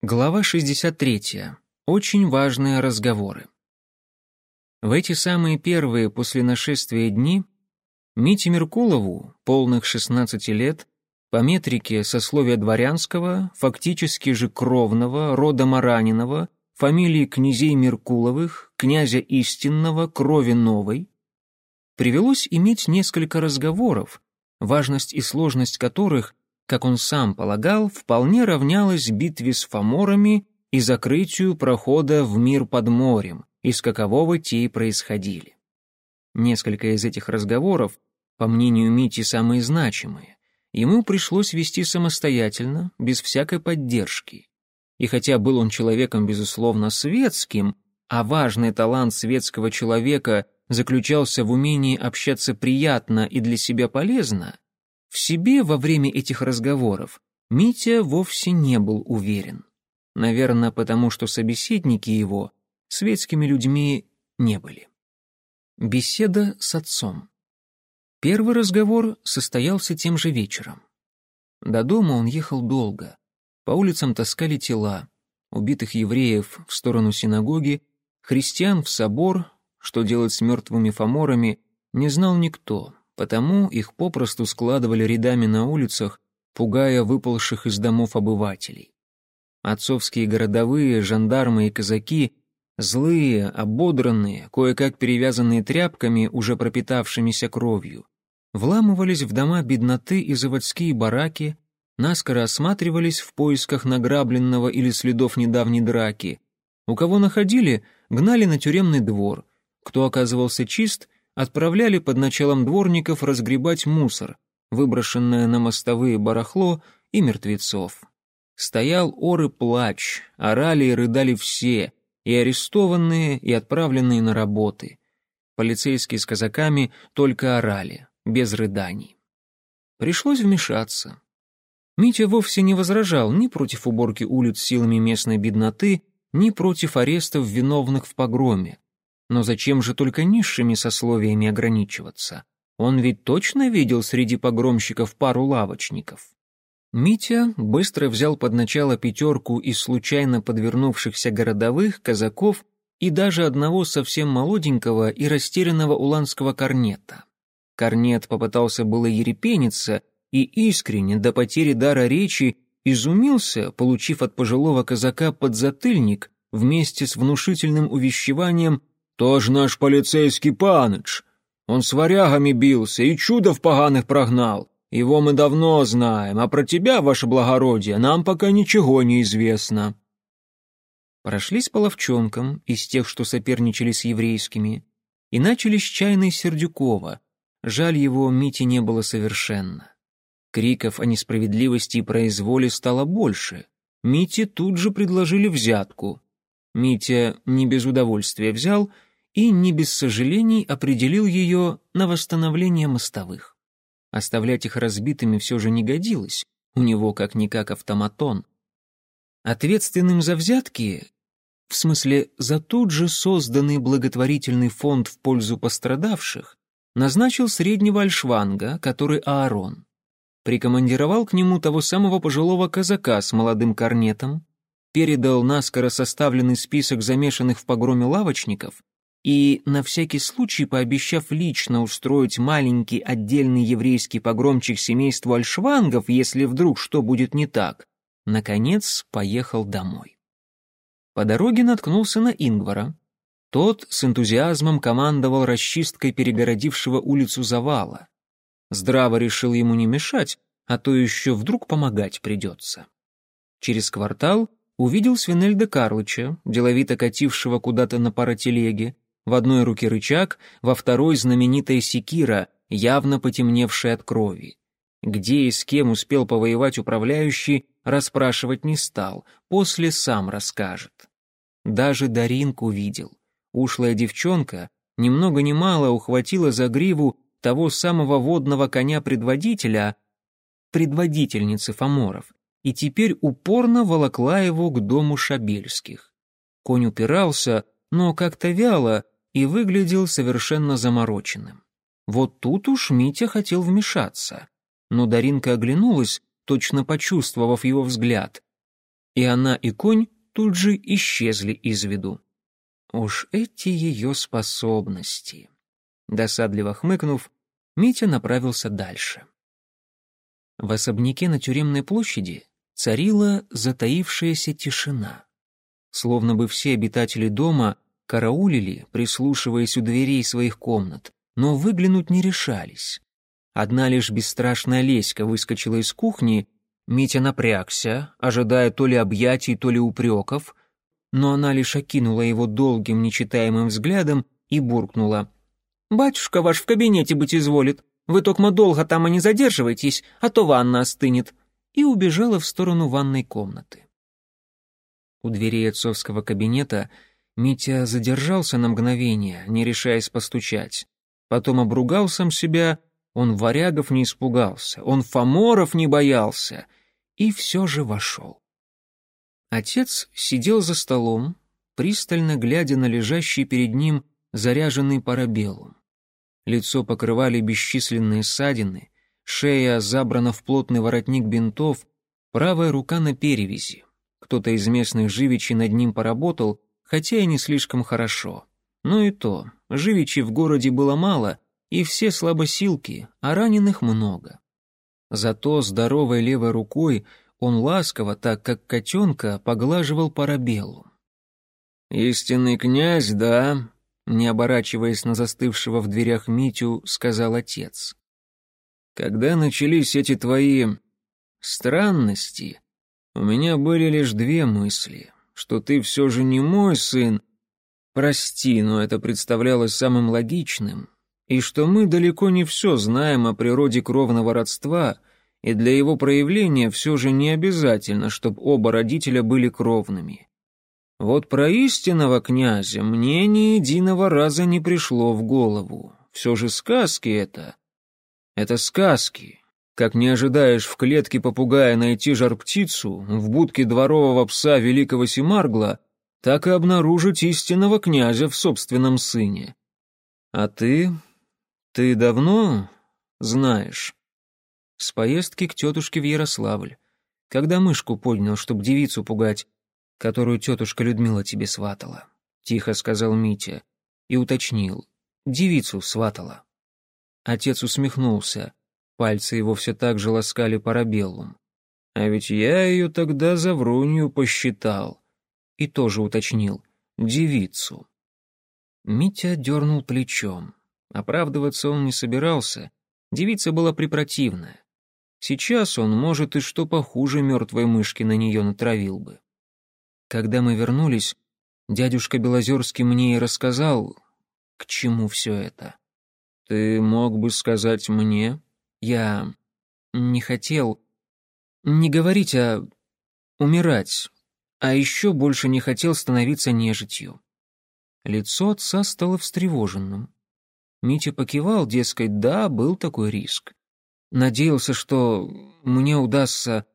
Глава 63. Очень важные разговоры. В эти самые первые после нашествия дни Мите Меркулову, полных 16 лет, по метрике сословия дворянского, фактически же кровного, рода Мараниного, фамилии князей Меркуловых, князя Истинного, крови новой, привелось иметь несколько разговоров, важность и сложность которых как он сам полагал, вполне равнялась битве с фаморами и закрытию прохода в мир под морем, из какового те и происходили. Несколько из этих разговоров, по мнению Мити, самые значимые, ему пришлось вести самостоятельно, без всякой поддержки. И хотя был он человеком, безусловно, светским, а важный талант светского человека заключался в умении общаться приятно и для себя полезно, в себе во время этих разговоров Митя вовсе не был уверен. Наверное, потому что собеседники его светскими людьми не были. Беседа с отцом. Первый разговор состоялся тем же вечером. До дома он ехал долго. По улицам таскали тела, убитых евреев в сторону синагоги, христиан в собор, что делать с мертвыми фаморами, не знал никто, Потому их попросту складывали рядами на улицах, пугая выползших из домов обывателей. Отцовские городовые, жандармы и казаки, злые, ободранные, кое-как перевязанные тряпками, уже пропитавшимися кровью, вламывались в дома бедноты и заводские бараки, наскоро осматривались в поисках награбленного или следов недавней драки. У кого находили, гнали на тюремный двор. Кто оказывался чист, отправляли под началом дворников разгребать мусор, выброшенное на мостовые барахло и мертвецов. Стоял ор и плач, орали и рыдали все, и арестованные, и отправленные на работы. Полицейские с казаками только орали, без рыданий. Пришлось вмешаться. Митя вовсе не возражал ни против уборки улиц силами местной бедноты, ни против арестов виновных в погроме. Но зачем же только низшими сословиями ограничиваться? Он ведь точно видел среди погромщиков пару лавочников. Митя быстро взял под начало пятерку из случайно подвернувшихся городовых, казаков и даже одного совсем молоденького и растерянного уланского корнета. Корнет попытался было ерепениться и искренне до потери дара речи изумился, получив от пожилого казака подзатыльник вместе с внушительным увещеванием «То наш полицейский паныч. Он с варягами бился и чудов поганых прогнал. Его мы давно знаем, а про тебя, ваше благородие, нам пока ничего не известно». Прошлись по ловчонкам из тех, что соперничали с еврейскими, и начали с чайной Сердюкова. Жаль его Мити не было совершенно. Криков о несправедливости и произволе стало больше. Мите тут же предложили взятку. Митя не без удовольствия взял — и не без сожалений определил ее на восстановление мостовых. Оставлять их разбитыми все же не годилось, у него как-никак автоматон. Ответственным за взятки, в смысле за тут же созданный благотворительный фонд в пользу пострадавших, назначил среднего альшванга, который Аарон. Прикомандировал к нему того самого пожилого казака с молодым корнетом, передал наскоро составленный список замешанных в погроме лавочников и, на всякий случай пообещав лично устроить маленький отдельный еврейский погромчик семейству Альшвангов, если вдруг что будет не так, наконец поехал домой. По дороге наткнулся на Ингвара. Тот с энтузиазмом командовал расчисткой перегородившего улицу завала. Здраво решил ему не мешать, а то еще вдруг помогать придется. Через квартал увидел Свинельда Карлыча, деловито катившего куда-то на паротелеге, в одной руке рычаг, во второй знаменитая секира, явно потемневшая от крови. Где и с кем успел повоевать управляющий, расспрашивать не стал, после сам расскажет. Даже Даринку видел. Ушлая девчонка, ни много ни мало ухватила за гриву того самого водного коня-предводителя, предводительницы Фоморов, и теперь упорно волокла его к дому Шабельских. Конь упирался, но как-то вяло, и выглядел совершенно замороченным. Вот тут уж Митя хотел вмешаться, но Даринка оглянулась, точно почувствовав его взгляд, и она и конь тут же исчезли из виду. Уж эти ее способности. Досадливо хмыкнув, Митя направился дальше. В особняке на тюремной площади царила затаившаяся тишина. Словно бы все обитатели дома караулили, прислушиваясь у дверей своих комнат, но выглянуть не решались. Одна лишь бесстрашная Леська выскочила из кухни, Митя напрягся, ожидая то ли объятий, то ли упреков, но она лишь окинула его долгим нечитаемым взглядом и буркнула. «Батюшка ваш в кабинете быть изволит. Вы только долго там и не задерживайтесь, а то ванна остынет», и убежала в сторону ванной комнаты. У дверей отцовского кабинета Митя задержался на мгновение, не решаясь постучать. Потом обругал сам себя, он варягов не испугался, он фаморов не боялся, и все же вошел. Отец сидел за столом, пристально глядя на лежащий перед ним заряженный парабеллум. Лицо покрывали бесчисленные ссадины, шея забрана в плотный воротник бинтов, правая рука на перевязи. Кто-то из местных живичей над ним поработал, хотя и не слишком хорошо. Но и то, живичей в городе было мало, и все слабосилки, а раненых много. Зато здоровой левой рукой он ласково, так как котенка, поглаживал парабеллу. «Истинный князь, да?» Не оборачиваясь на застывшего в дверях Митю, сказал отец. «Когда начались эти твои странности, у меня были лишь две мысли, что ты все же не мой сын, прости, но это представлялось самым логичным, и что мы далеко не все знаем о природе кровного родства, и для его проявления все же не обязательно, чтобы оба родителя были кровными. Вот про истинного князя мне ни единого раза не пришло в голову. Все же сказки это. Это сказки. Как не ожидаешь в клетке попугая найти жар-птицу, в будке дворового пса великого Семаргла, так и обнаружить истинного князя в собственном сыне. А ты... ты давно знаешь? С поездки к тетушке в Ярославль. Когда мышку поднял, чтоб девицу пугать, которую тетушка Людмила тебе сватала. Тихо сказал Митя и уточнил. Девицу сватала. Отец усмехнулся. Пальцы его все так же ласкали парабеллум. А ведь я ее тогда за врунью посчитал. И тоже уточнил. Девицу. Митя дернул плечом. Оправдываться он не собирался. Девица была препротивная. Сейчас он, может, и что похуже мертвой мышки на нее натравил бы. Когда мы вернулись, дядюшка Белозерский мне и рассказал, к чему все это. Ты мог бы сказать мне? Я не хотел не говорить, а умирать, а еще больше не хотел становиться нежитью. Лицо отца стало встревоженным. Митя покивал, дескать, да, был такой риск. Надеялся, что мне удастся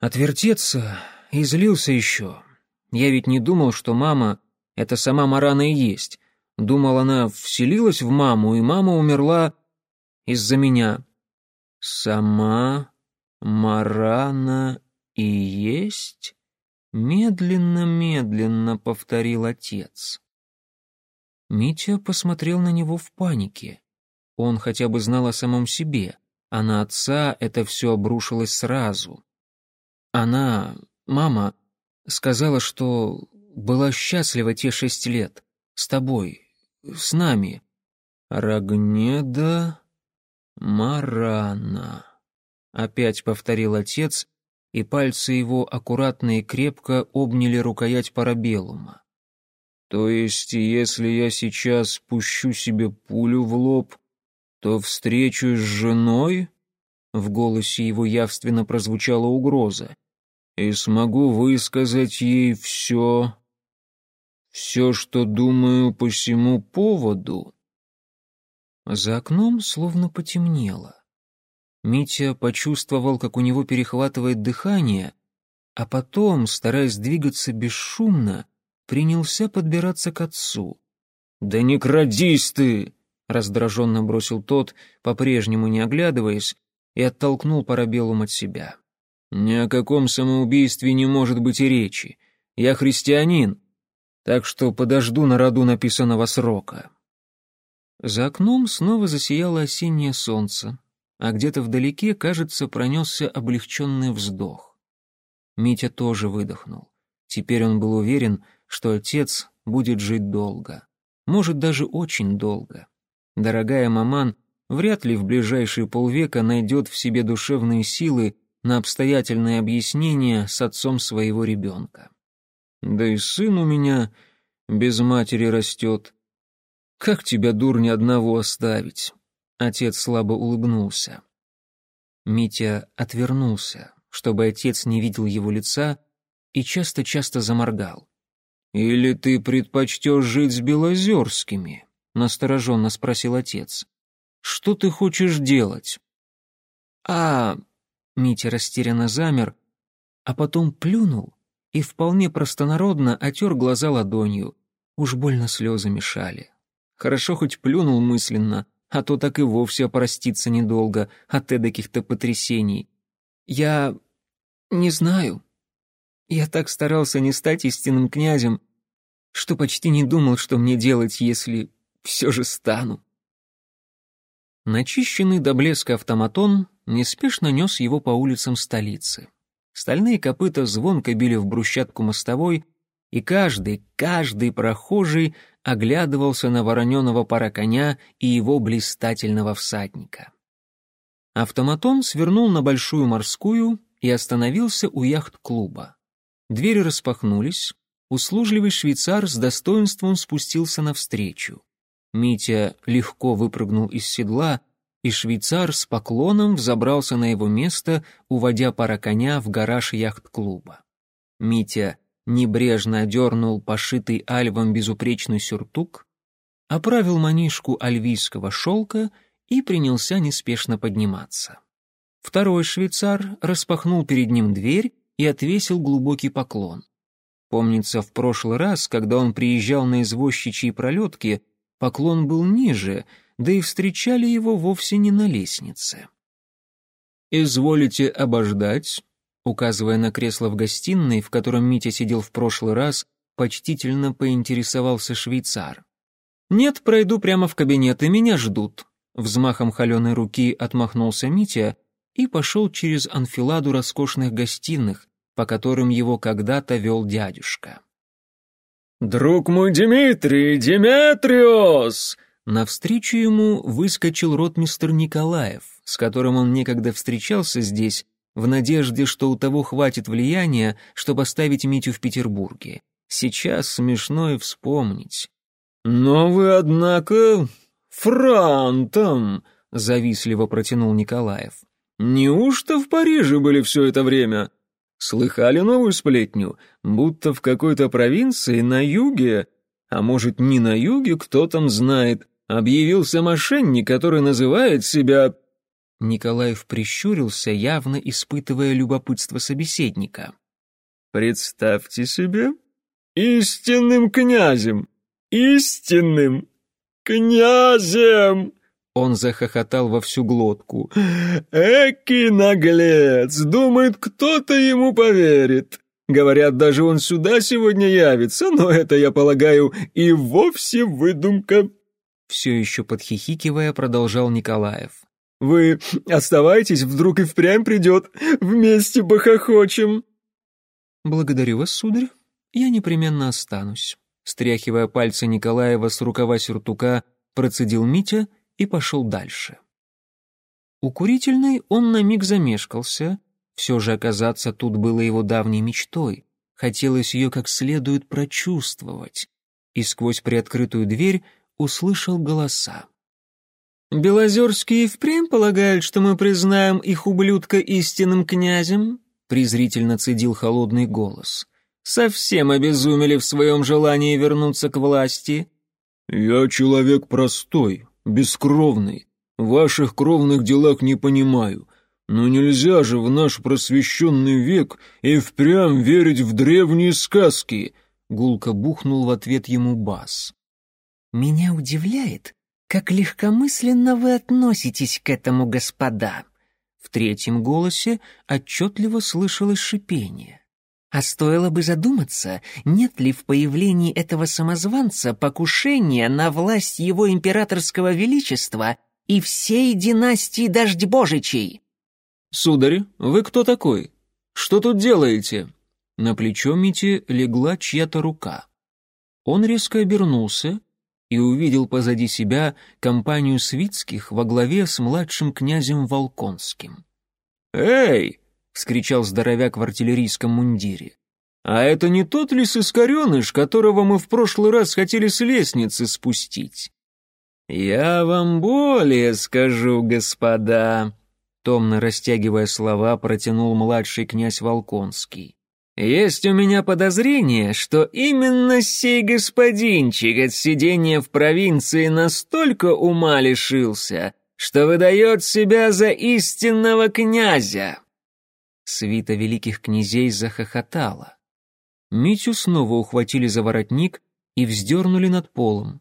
отвертеться, и злился еще. Я ведь не думал, что мама — это сама Марана и есть. Думал, она вселилась в маму, и мама умерла из-за меня. Сама Марана и есть? Медленно-медленно повторил отец. Митя посмотрел на него в панике. Он хотя бы знал о самом себе а на отца это все обрушилось сразу. Она, мама, сказала, что была счастлива те шесть лет. С тобой, с нами. Рагнеда Марана. Опять повторил отец, и пальцы его аккуратно и крепко обняли рукоять парабеллума. То есть, если я сейчас пущу себе пулю в лоб, то встречу с женой?» В голосе его явственно прозвучала угроза. «И смогу высказать ей все, все, что думаю по всему поводу». За окном словно потемнело. Митя почувствовал, как у него перехватывает дыхание, а потом, стараясь двигаться бесшумно, принялся подбираться к отцу. «Да не крадись ты!» раздраженно бросил тот, по-прежнему не оглядываясь, и оттолкнул парабеллум от себя. Ни о каком самоубийстве не может быть и речи. Я христианин, так что подожду на роду написанного срока. За окном снова засияло осеннее солнце, а где-то вдалеке, кажется, пронесся облегченный вздох. Митя тоже выдохнул. Теперь он был уверен, что отец будет жить долго. Может, даже очень долго. Дорогая маман вряд ли в ближайшие полвека найдет в себе душевные силы на обстоятельное объяснение с отцом своего ребенка. Да и сын у меня без матери растет. Как тебя, дурни, одного оставить? Отец слабо улыбнулся. Митя отвернулся, чтобы отец не видел его лица, и часто-часто заморгал. «Или ты предпочтешь жить с Белозерскими?» — настороженно спросил отец. «Что ты хочешь делать?» «А...» — Митя растерянно замер, а потом плюнул и вполне простонародно отер глаза ладонью. Уж больно слезы мешали. Хорошо хоть плюнул мысленно, а то так и вовсе опроститься недолго от эдаких-то потрясений. Я... не знаю. Я так старался не стать истинным князем, что почти не думал, что мне делать, если все же стану. Начищенный до блеска автоматон неспешно нес его по улицам столицы. Стальные копыта звонко били в брусчатку мостовой, и каждый, каждый прохожий оглядывался на вороненого пара коня и его блистательного всадника. Автоматон свернул на Большую морскую и остановился у яхт-клуба. Двери распахнулись, услужливый швейцар с достоинством спустился навстречу. Митя легко выпрыгнул из седла и швейцар с поклоном взобрался на его место, уводя пара коня в гараж яхт-клуба. Митя небрежно одернул пошитый альвом безупречный сюртук, оправил манишку альвийского шелка и принялся неспешно подниматься. Второй швейцар распахнул перед ним дверь и отвесил глубокий поклон. Помнится, в прошлый раз, когда он приезжал на извозчичьи пролетки, поклон был ниже — да и встречали его вовсе не на лестнице. «Изволите обождать», указывая на кресло в гостиной, в котором Митя сидел в прошлый раз, почтительно поинтересовался швейцар. «Нет, пройду прямо в кабинет, и меня ждут». Взмахом холеной руки отмахнулся Митя и пошел через анфиладу роскошных гостиных, по которым его когда-то вел дядюшка. «Друг мой Дмитрий, Диметриос!» Навстречу ему выскочил ротмистр Николаев, с которым он некогда встречался здесь, в надежде, что у того хватит влияния, чтобы оставить Митю в Петербурге. Сейчас смешно и вспомнить. «Но вы, однако, франтом!» — завистливо протянул Николаев. «Неужто в Париже были все это время? Слыхали новую сплетню, будто в какой-то провинции на юге, а может, не на юге, кто там знает, объявился мошенник, который называет себя...» Николаев прищурился, явно испытывая любопытство собеседника. «Представьте себе, истинным князем, истинным князем!» Он захохотал во всю глотку. «Эки наглец! Думает, кто-то ему поверит. Говорят, даже он сюда сегодня явится, но это, я полагаю, и вовсе выдумка». Все еще подхихикивая, продолжал Николаев. «Вы оставайтесь, вдруг и впрямь придет. Вместе похохочем». «Благодарю вас, сударь. Я непременно останусь». Стряхивая пальцы Николаева с рукава сюртука, процедил Митя и пошел дальше. У курительной он на миг замешкался. Все же оказаться тут было его давней мечтой. Хотелось ее как следует прочувствовать. И сквозь приоткрытую дверь услышал голоса. «Белозерские впрямь полагают, что мы признаем их ублюдка истинным князем?» презрительно цедил холодный голос. «Совсем обезумели в своем желании вернуться к власти?» «Я человек простой, бескровный, в ваших кровных делах не понимаю, но нельзя же в наш просвещенный век и впрямь верить в древние сказки», гулко бухнул в ответ ему бас. «Меня удивляет, как легкомысленно вы относитесь к этому, господа. В третьем голосе отчетливо слышалось шипение. А стоило бы задуматься, нет ли в появлении этого самозванца покушения на власть его императорского величества и всей династии Дождьбожичей. «Сударь, вы кто такой? Что тут делаете?» На плечо Мити легла чья-то рука. Он резко обернулся и увидел позади себя компанию свитских во главе с младшим князем Волконским. «Эй!» — вскричал здоровяк в артиллерийском мундире. «А это не тот ли сыскареныш, которого мы в прошлый раз хотели с лестницы спустить?» «Я вам более скажу, господа», — томно растягивая слова, протянул младший князь Волконский. Есть у меня подозрение, что именно сей господинчик от сидения в провинции настолько ума лишился, что выдает себя за истинного князя. Свита великих князей захохотала. Митю снова ухватили за воротник и вздернули над полом.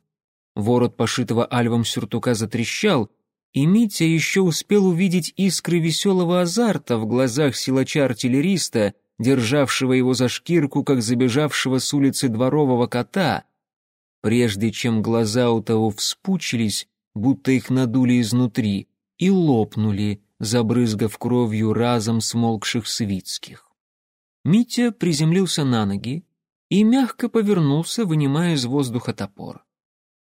Ворот пошитого альвом сюртука затрещал, и Митя еще успел увидеть искры веселого азарта в глазах силача-артиллериста — державшего его за шкирку, как забежавшего с улицы дворового кота, прежде чем глаза у того вспучились, будто их надули изнутри, и лопнули, забрызгав кровью разом смолкших свитских. Митя приземлился на ноги и мягко повернулся, вынимая из воздуха топор.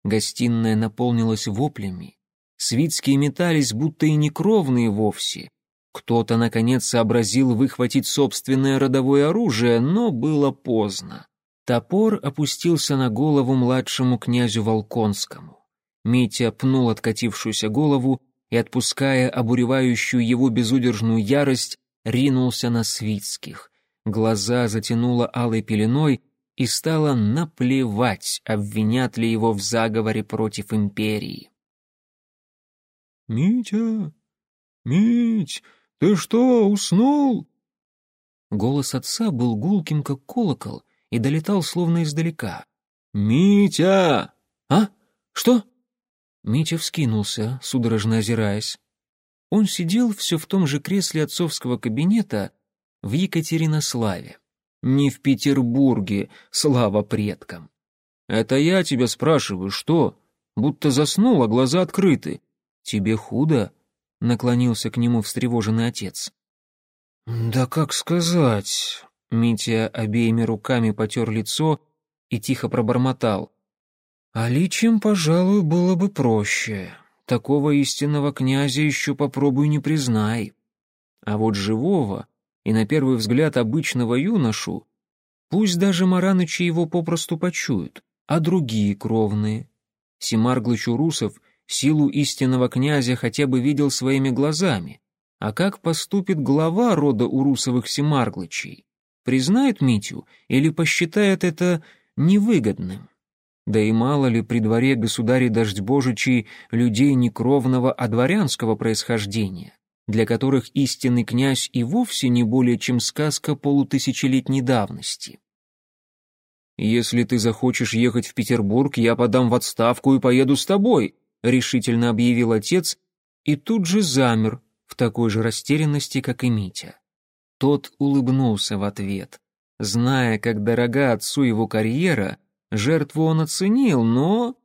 Гостиная наполнилась воплями. Свитские метались, будто и не кровные вовсе, кто-то, наконец, сообразил выхватить собственное родовое оружие, но было поздно. Топор опустился на голову младшему князю Волконскому. Митя пнул откатившуюся голову и, отпуская обуревающую его безудержную ярость, ринулся на Свицких. Глаза затянуло алой пеленой, и стало наплевать, обвинят ли его в заговоре против империи. «Митя! Мить!» «Ты что, уснул?» Голос отца был гулким, как колокол, и долетал словно издалека. «Митя!» «А? Что?» Митя вскинулся, судорожно озираясь. Он сидел все в том же кресле отцовского кабинета в Екатеринославе. Не в Петербурге, слава предкам. «Это я тебя спрашиваю, что? Будто заснул, а глаза открыты. Тебе худо?» Наклонился к нему встревоженный отец. «Да как сказать?» Митя обеими руками потер лицо и тихо пробормотал. «А личем, пожалуй, было бы проще. Такого истинного князя еще попробуй не признай. А вот живого и, на первый взгляд, обычного юношу, пусть даже Маранычи его попросту почуют, а другие кровные. Семарглыч Урусов — силу истинного князя хотя бы видел своими глазами. А как поступит глава рода Урусовых Семарглычей? Признает Митю или посчитает это невыгодным? Да и мало ли при дворе государей Дождьбожичей людей не кровного, а дворянского происхождения, для которых истинный князь и вовсе не более чем сказка полутысячелетней давности. «Если ты захочешь ехать в Петербург, я подам в отставку и поеду с тобой», — решительно объявил отец, и тут же замер в такой же растерянности, как и Митя. Тот улыбнулся в ответ. Зная, как дорога отцу его карьера, жертву он оценил, но...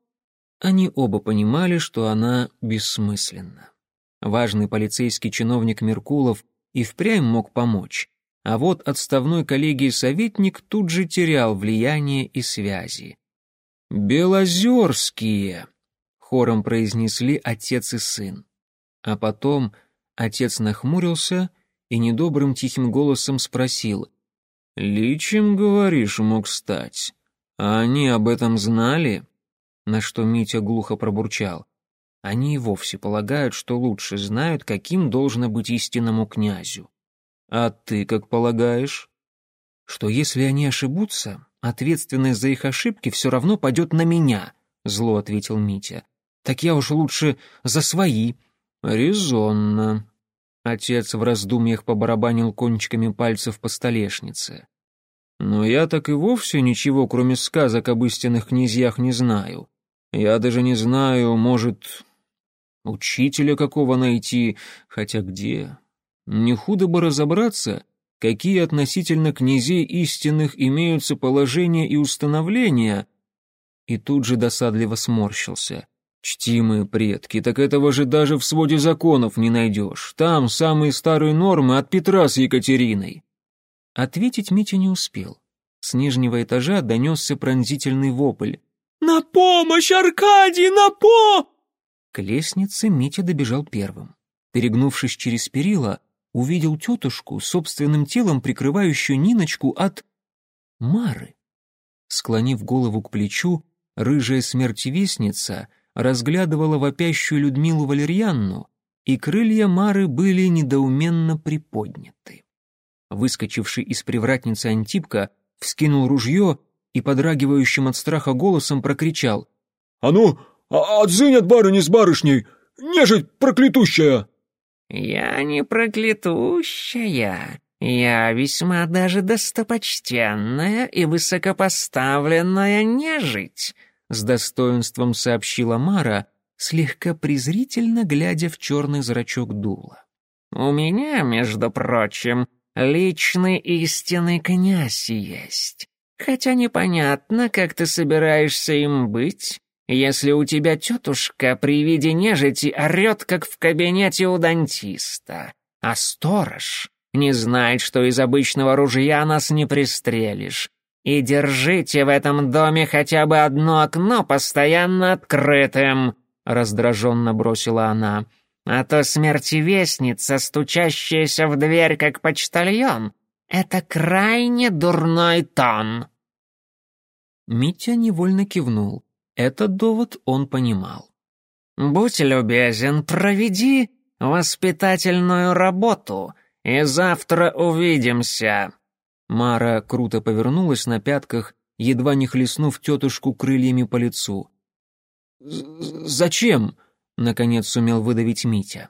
Они оба понимали, что она бессмысленна. Важный полицейский чиновник Меркулов и впрямь мог помочь, а вот отставной коллегии советник тут же терял влияние и связи. «Белозерские!» Хором произнесли отец и сын. А потом отец нахмурился и недобрым тихим голосом спросил, «Личем, говоришь, мог стать? А они об этом знали?» На что Митя глухо пробурчал. «Они и вовсе полагают, что лучше знают, каким должно быть истинному князю». «А ты как полагаешь?» «Что если они ошибутся, ответственность за их ошибки все равно падет на меня», — зло ответил Митя так я уж лучше за свои». «Резонно». Отец в раздумьях побарабанил кончиками пальцев по столешнице. «Но я так и вовсе ничего, кроме сказок об истинных князьях, не знаю. Я даже не знаю, может, учителя какого найти, хотя где? Не худо бы разобраться, какие относительно князей истинных имеются положения и установления, и тут же досадливо сморщился. Чтимые предки, так этого же даже в своде законов не найдешь. Там самые старые нормы от Петра с Екатериной. Ответить Митя не успел. С нижнего этажа донесся пронзительный вопль. «На помощь, Аркадий, на по...» К лестнице Митя добежал первым. Перегнувшись через перила, увидел тетушку, собственным телом прикрывающую Ниночку от... Мары. Склонив голову к плечу, рыжая смертевестница разглядывала вопящую Людмилу Валерьянну, и крылья Мары были недоуменно приподняты. Выскочивший из привратницы Антипка вскинул ружье и подрагивающим от страха голосом прокричал. «А ну, а отзынь от барыни с барышней! Нежить проклятущая!» «Я не проклятущая. Я весьма даже достопочтенная и высокопоставленная нежить», с достоинством сообщила Мара, слегка презрительно глядя в черный зрачок дула. «У меня, между прочим, личный истинный князь есть. Хотя непонятно, как ты собираешься им быть, если у тебя тетушка при виде нежити орет, как в кабинете у дантиста, а сторож не знает, что из обычного ружья нас не пристрелишь. И держите в этом доме хотя бы одно окно постоянно открытым», — раздраженно бросила она. «А то смертевестница, стучащаяся в дверь, как почтальон, это крайне дурной тон». Митя невольно кивнул. Этот довод он понимал. «Будь любезен, проведи воспитательную работу, и завтра увидимся». Мара круто повернулась на пятках, едва не хлестнув тетушку крыльями по лицу. «Зачем?» — наконец сумел выдавить Митя.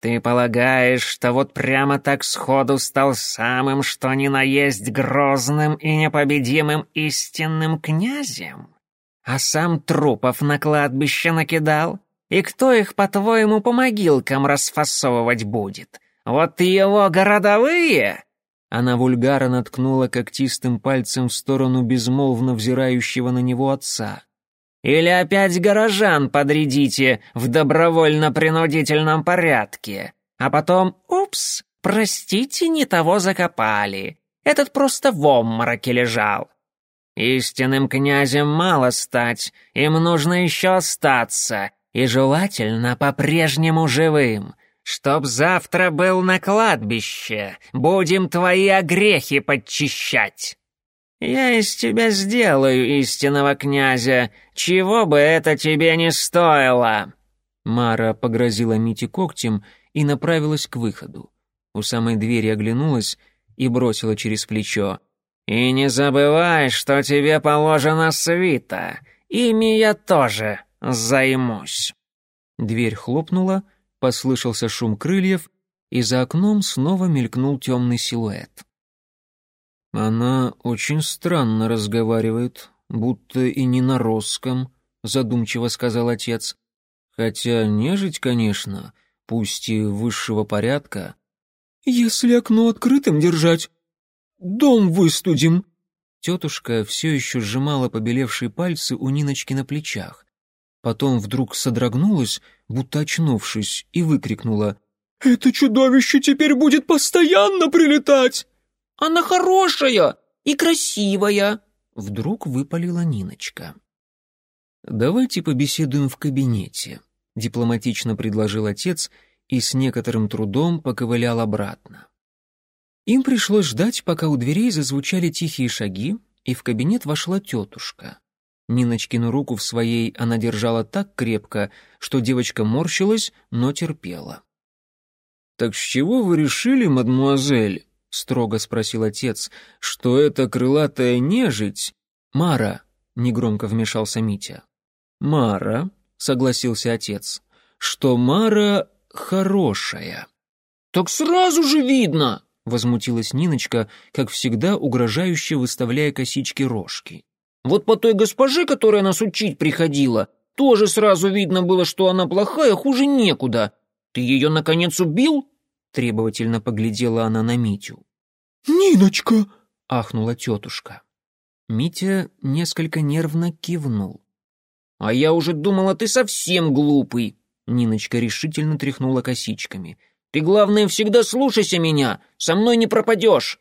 «Ты полагаешь, что вот прямо так сходу стал самым что ни на есть грозным и непобедимым истинным князем? А сам трупов на кладбище накидал? И кто их, по-твоему, по могилкам расфасовывать будет? Вот его городовые?» Она вульгарно ткнула когтистым пальцем в сторону безмолвно взирающего на него отца. «Или опять горожан подрядите в добровольно-принудительном порядке, а потом, упс, простите, не того закопали. Этот просто в обмороке лежал. Истинным князем мало стать, им нужно еще остаться, и желательно по-прежнему живым. Чтоб завтра был на кладбище, будем твои огрехи подчищать. Я из тебя сделаю истинного князя, чего бы это тебе не стоило». Мара погрозила Мите когтем и направилась к выходу. У самой двери оглянулась и бросила через плечо. «И не забывай, что тебе положена свита. Ими я тоже займусь». Дверь хлопнула, послышался шум крыльев, и за окном снова мелькнул темный силуэт. «Она очень странно разговаривает, будто и не на русском», — задумчиво сказал отец. «Хотя нежить, конечно, пусть и высшего порядка». «Если окно открытым держать, Дом выстудим!» Тетушка все еще сжимала побелевшие пальцы у Ниночки на плечах. Потом вдруг содрогнулась, будто очнувшись, и выкрикнула. «Это чудовище теперь будет постоянно прилетать!» «Она хорошая и красивая!» Вдруг выпалила Ниночка. «Давайте побеседуем в кабинете», — дипломатично предложил отец и с некоторым трудом поковылял обратно. Им пришлось ждать, пока у дверей зазвучали тихие шаги, и в кабинет вошла тетушка. Ниночкину руку в своей она держала так крепко, что девочка морщилась, но терпела. «Так с чего вы решили, мадмуазель?» — строго спросил отец, — «что это крылатая нежить?» «Мара», — негромко вмешался Митя. «Мара», — согласился отец, — «что Мара хорошая». «Так сразу же видно!» — возмутилась Ниночка, как всегда угрожающе выставляя косички рожки. «Вот по той госпоже, которая нас учить приходила, тоже сразу видно было, что она плохая, хуже некуда. Ты ее, наконец, убил?» Требовательно поглядела она на Митю. «Ниночка!» — ахнула тетушка. Митя несколько нервно кивнул. «А я уже думала, ты совсем глупый!» Ниночка решительно тряхнула косичками. «Ты, главное, всегда слушайся меня! Со мной не пропадешь!»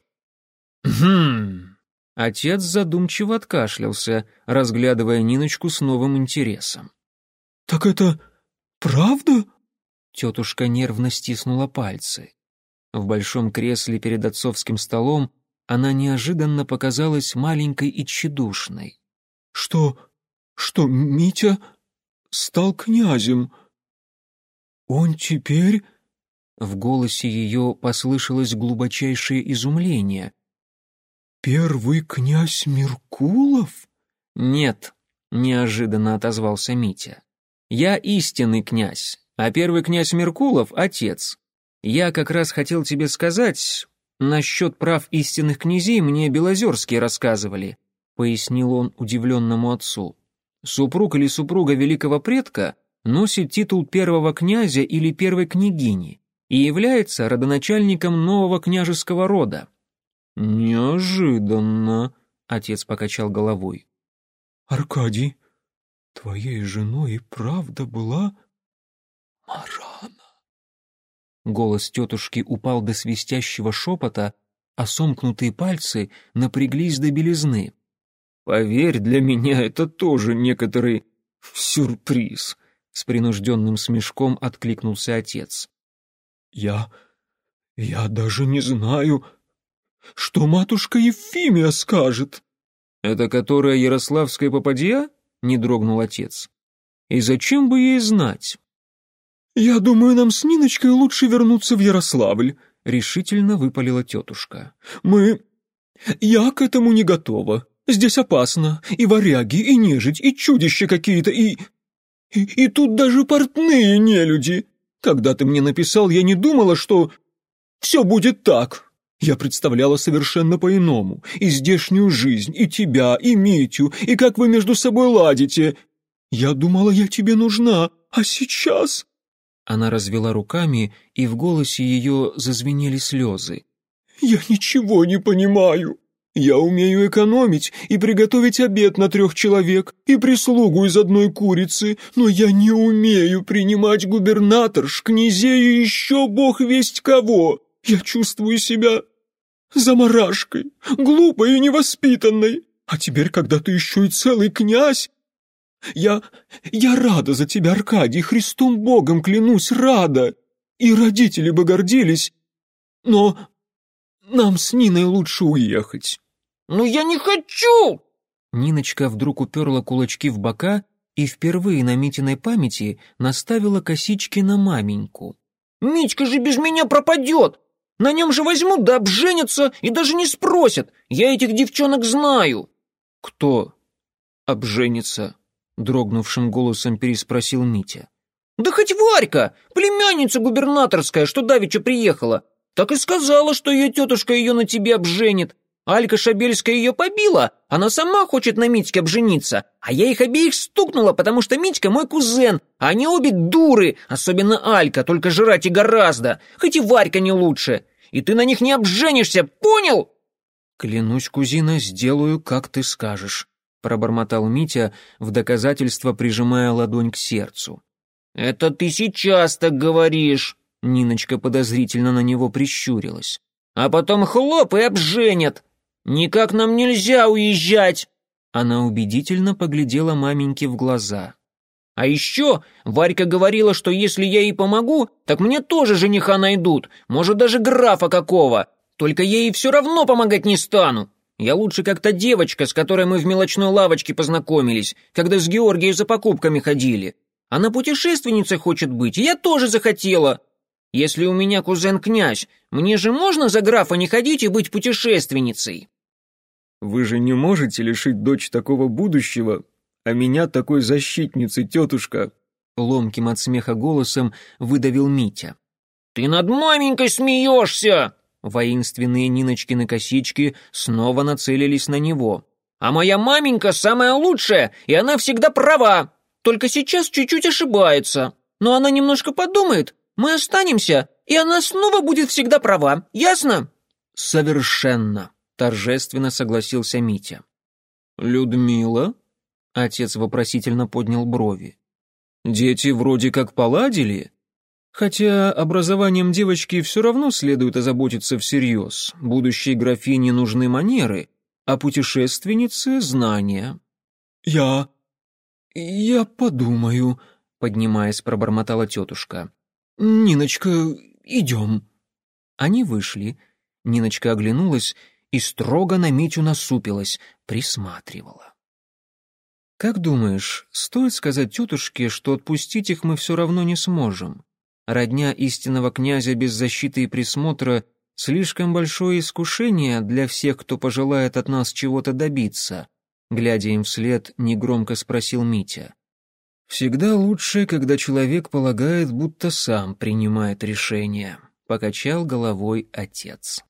«Хм...» Отец задумчиво откашлялся, разглядывая Ниночку с новым интересом. «Так это правда?» Тетушка нервно стиснула пальцы. В большом кресле перед отцовским столом она неожиданно показалась маленькой и тщедушной. «Что... что Митя стал князем? Он теперь...» В голосе ее послышалось глубочайшее изумление. «Первый князь Меркулов?» «Нет», — неожиданно отозвался Митя. «Я истинный князь, а первый князь Меркулов — отец. Я как раз хотел тебе сказать, насчет прав истинных князей мне Белозерские рассказывали», — пояснил он удивленному отцу. «Супруг или супруга великого предка носит титул первого князя или первой княгини и является родоначальником нового княжеского рода. «Неожиданно», — отец покачал головой. «Аркадий, твоей женой и правда была Марана?» Голос тетушки упал до свистящего шепота, а сомкнутые пальцы напряглись до белизны. «Поверь, для меня это тоже некоторый сюрприз», — с принужденным смешком откликнулся отец. «Я... я даже не знаю, что матушка Ефимия скажет?» «Это которая Ярославская попадья?» — не дрогнул отец. «И зачем бы ей знать?» «Я думаю, нам с Ниночкой лучше вернуться в Ярославль», — решительно выпалила тетушка. «Мы... Я к этому не готова. Здесь опасно. И варяги, и нежить, и чудища какие-то, и... и... И тут даже портные нелюди. Когда ты мне написал, я не думала, что... Все будет так. Я представляла совершенно по-иному. И здешнюю жизнь, и тебя, и Митю, и как вы между собой ладите. Я думала, я тебе нужна, а сейчас...» Она развела руками, и в голосе ее зазвенели слезы. «Я ничего не понимаю. Я умею экономить и приготовить обед на трех человек и прислугу из одной курицы, но я не умею принимать губернаторш, князей и еще бог весть кого. Я чувствую себя заморашкой, глупой и невоспитанной. А теперь, когда ты еще и целый князь... Я... я рада за тебя, Аркадий, Христом Богом клянусь, рада. И родители бы гордились. Но нам с Ниной лучше уехать». «Ну я не хочу!» Ниночка вдруг уперла кулачки в бока и впервые на Митиной памяти наставила косички на маменьку. «Митька же без меня пропадет! На нем же возьмут да обженятся и даже не спросят. Я этих девчонок знаю». «Кто обженится?» — дрогнувшим голосом переспросил Митя. «Да хоть Варька, племянница губернаторская, что давеча приехала. Так и сказала, что ее тетушка ее на тебе обженит. Алька Шабельская ее побила, она сама хочет на Митьке обжениться, а я их обеих стукнула, потому что Митька мой кузен, а они обе дуры, особенно Алька, только жрать и гораздо, хоть и Варька не лучше и ты на них не обженишься, понял?» «Клянусь, кузина, сделаю, как ты скажешь», — пробормотал Митя, в доказательство прижимая ладонь к сердцу. «Это ты сейчас так говоришь», — Ниночка подозрительно на него прищурилась. «А потом хлоп и обженят. Никак нам нельзя уезжать». Она убедительно поглядела маменьке в глаза. А еще Варька говорила, что если я ей помогу, так мне тоже жениха найдут, может, даже графа какого. Только я ей все равно помогать не стану. Я лучше как та девочка, с которой мы в мелочной лавочке познакомились, когда с Георгием за покупками ходили. Она путешественницей хочет быть, и я тоже захотела. Если у меня кузен князь, мне же можно за графа не ходить и быть путешественницей?» «Вы же не можете лишить дочь такого будущего, а меня такой защитницей, тетушка!» Ломким от смеха голосом выдавил Митя. «Ты над маменькой смеешься!» Воинственные Ниночкины косички снова нацелились на него. «А моя маменька самая лучшая, и она всегда права. Только сейчас чуть-чуть ошибается. Но она немножко подумает, мы останемся, и она снова будет всегда права, ясно?» «Совершенно», — торжественно согласился Митя. «Людмила?» — отец вопросительно поднял брови. «Дети вроде как поладили?» Хотя образованием девочки все равно следует озаботиться всерьез. Будущей графине нужны манеры, а путешественнице — знания. «Я... я подумаю», — поднимаясь, пробормотала тетушка. «Ниночка, идем». Они вышли. Ниночка оглянулась и строго на Митю насупилась, присматривала. «Как думаешь, стоит сказать тетушке, что отпустить их мы все равно не сможем? Родня истинного князя без защиты и присмотра — слишком большое искушение для всех, кто пожелает от нас чего-то добиться», глядя им вслед, негромко спросил Митя. «Всегда лучше, когда человек полагает, будто сам принимает решение», — покачал головой отец.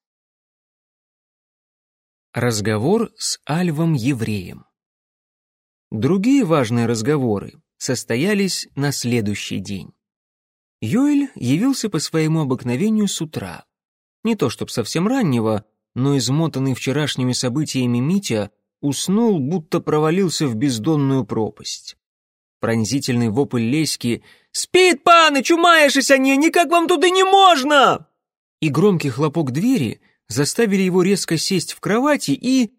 Разговор с Альвом-евреем. Другие важные разговоры состоялись на следующий день. Йоэль явился по своему обыкновению с утра. Не то чтоб совсем раннего, но измотанный вчерашними событиями Митя уснул, будто провалился в бездонную пропасть. Пронзительный вопль Леськи «Спит, паны, чумаешься они, никак вам туда не можно!» и громкий хлопок двери заставили его резко сесть в кровати и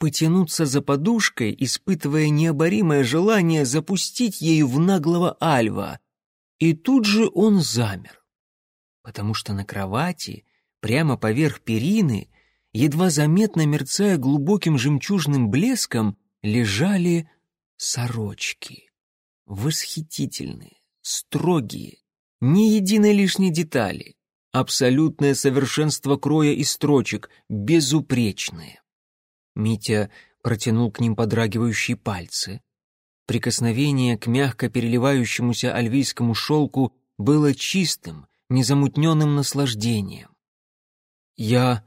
потянуться за подушкой, испытывая необоримое желание запустить ею в наглого Альва. И тут же он замер, потому что на кровати, прямо поверх перины, едва заметно мерцая глубоким жемчужным блеском, лежали сорочки восхитительные, строгие, ни единой лишней детали, абсолютное совершенство кроя и строчек, безупречные. Митя протянул к ним подрагивающие пальцы. Прикосновение к мягко переливающемуся альвийскому шелку было чистым, незамутненным наслаждением. «Я,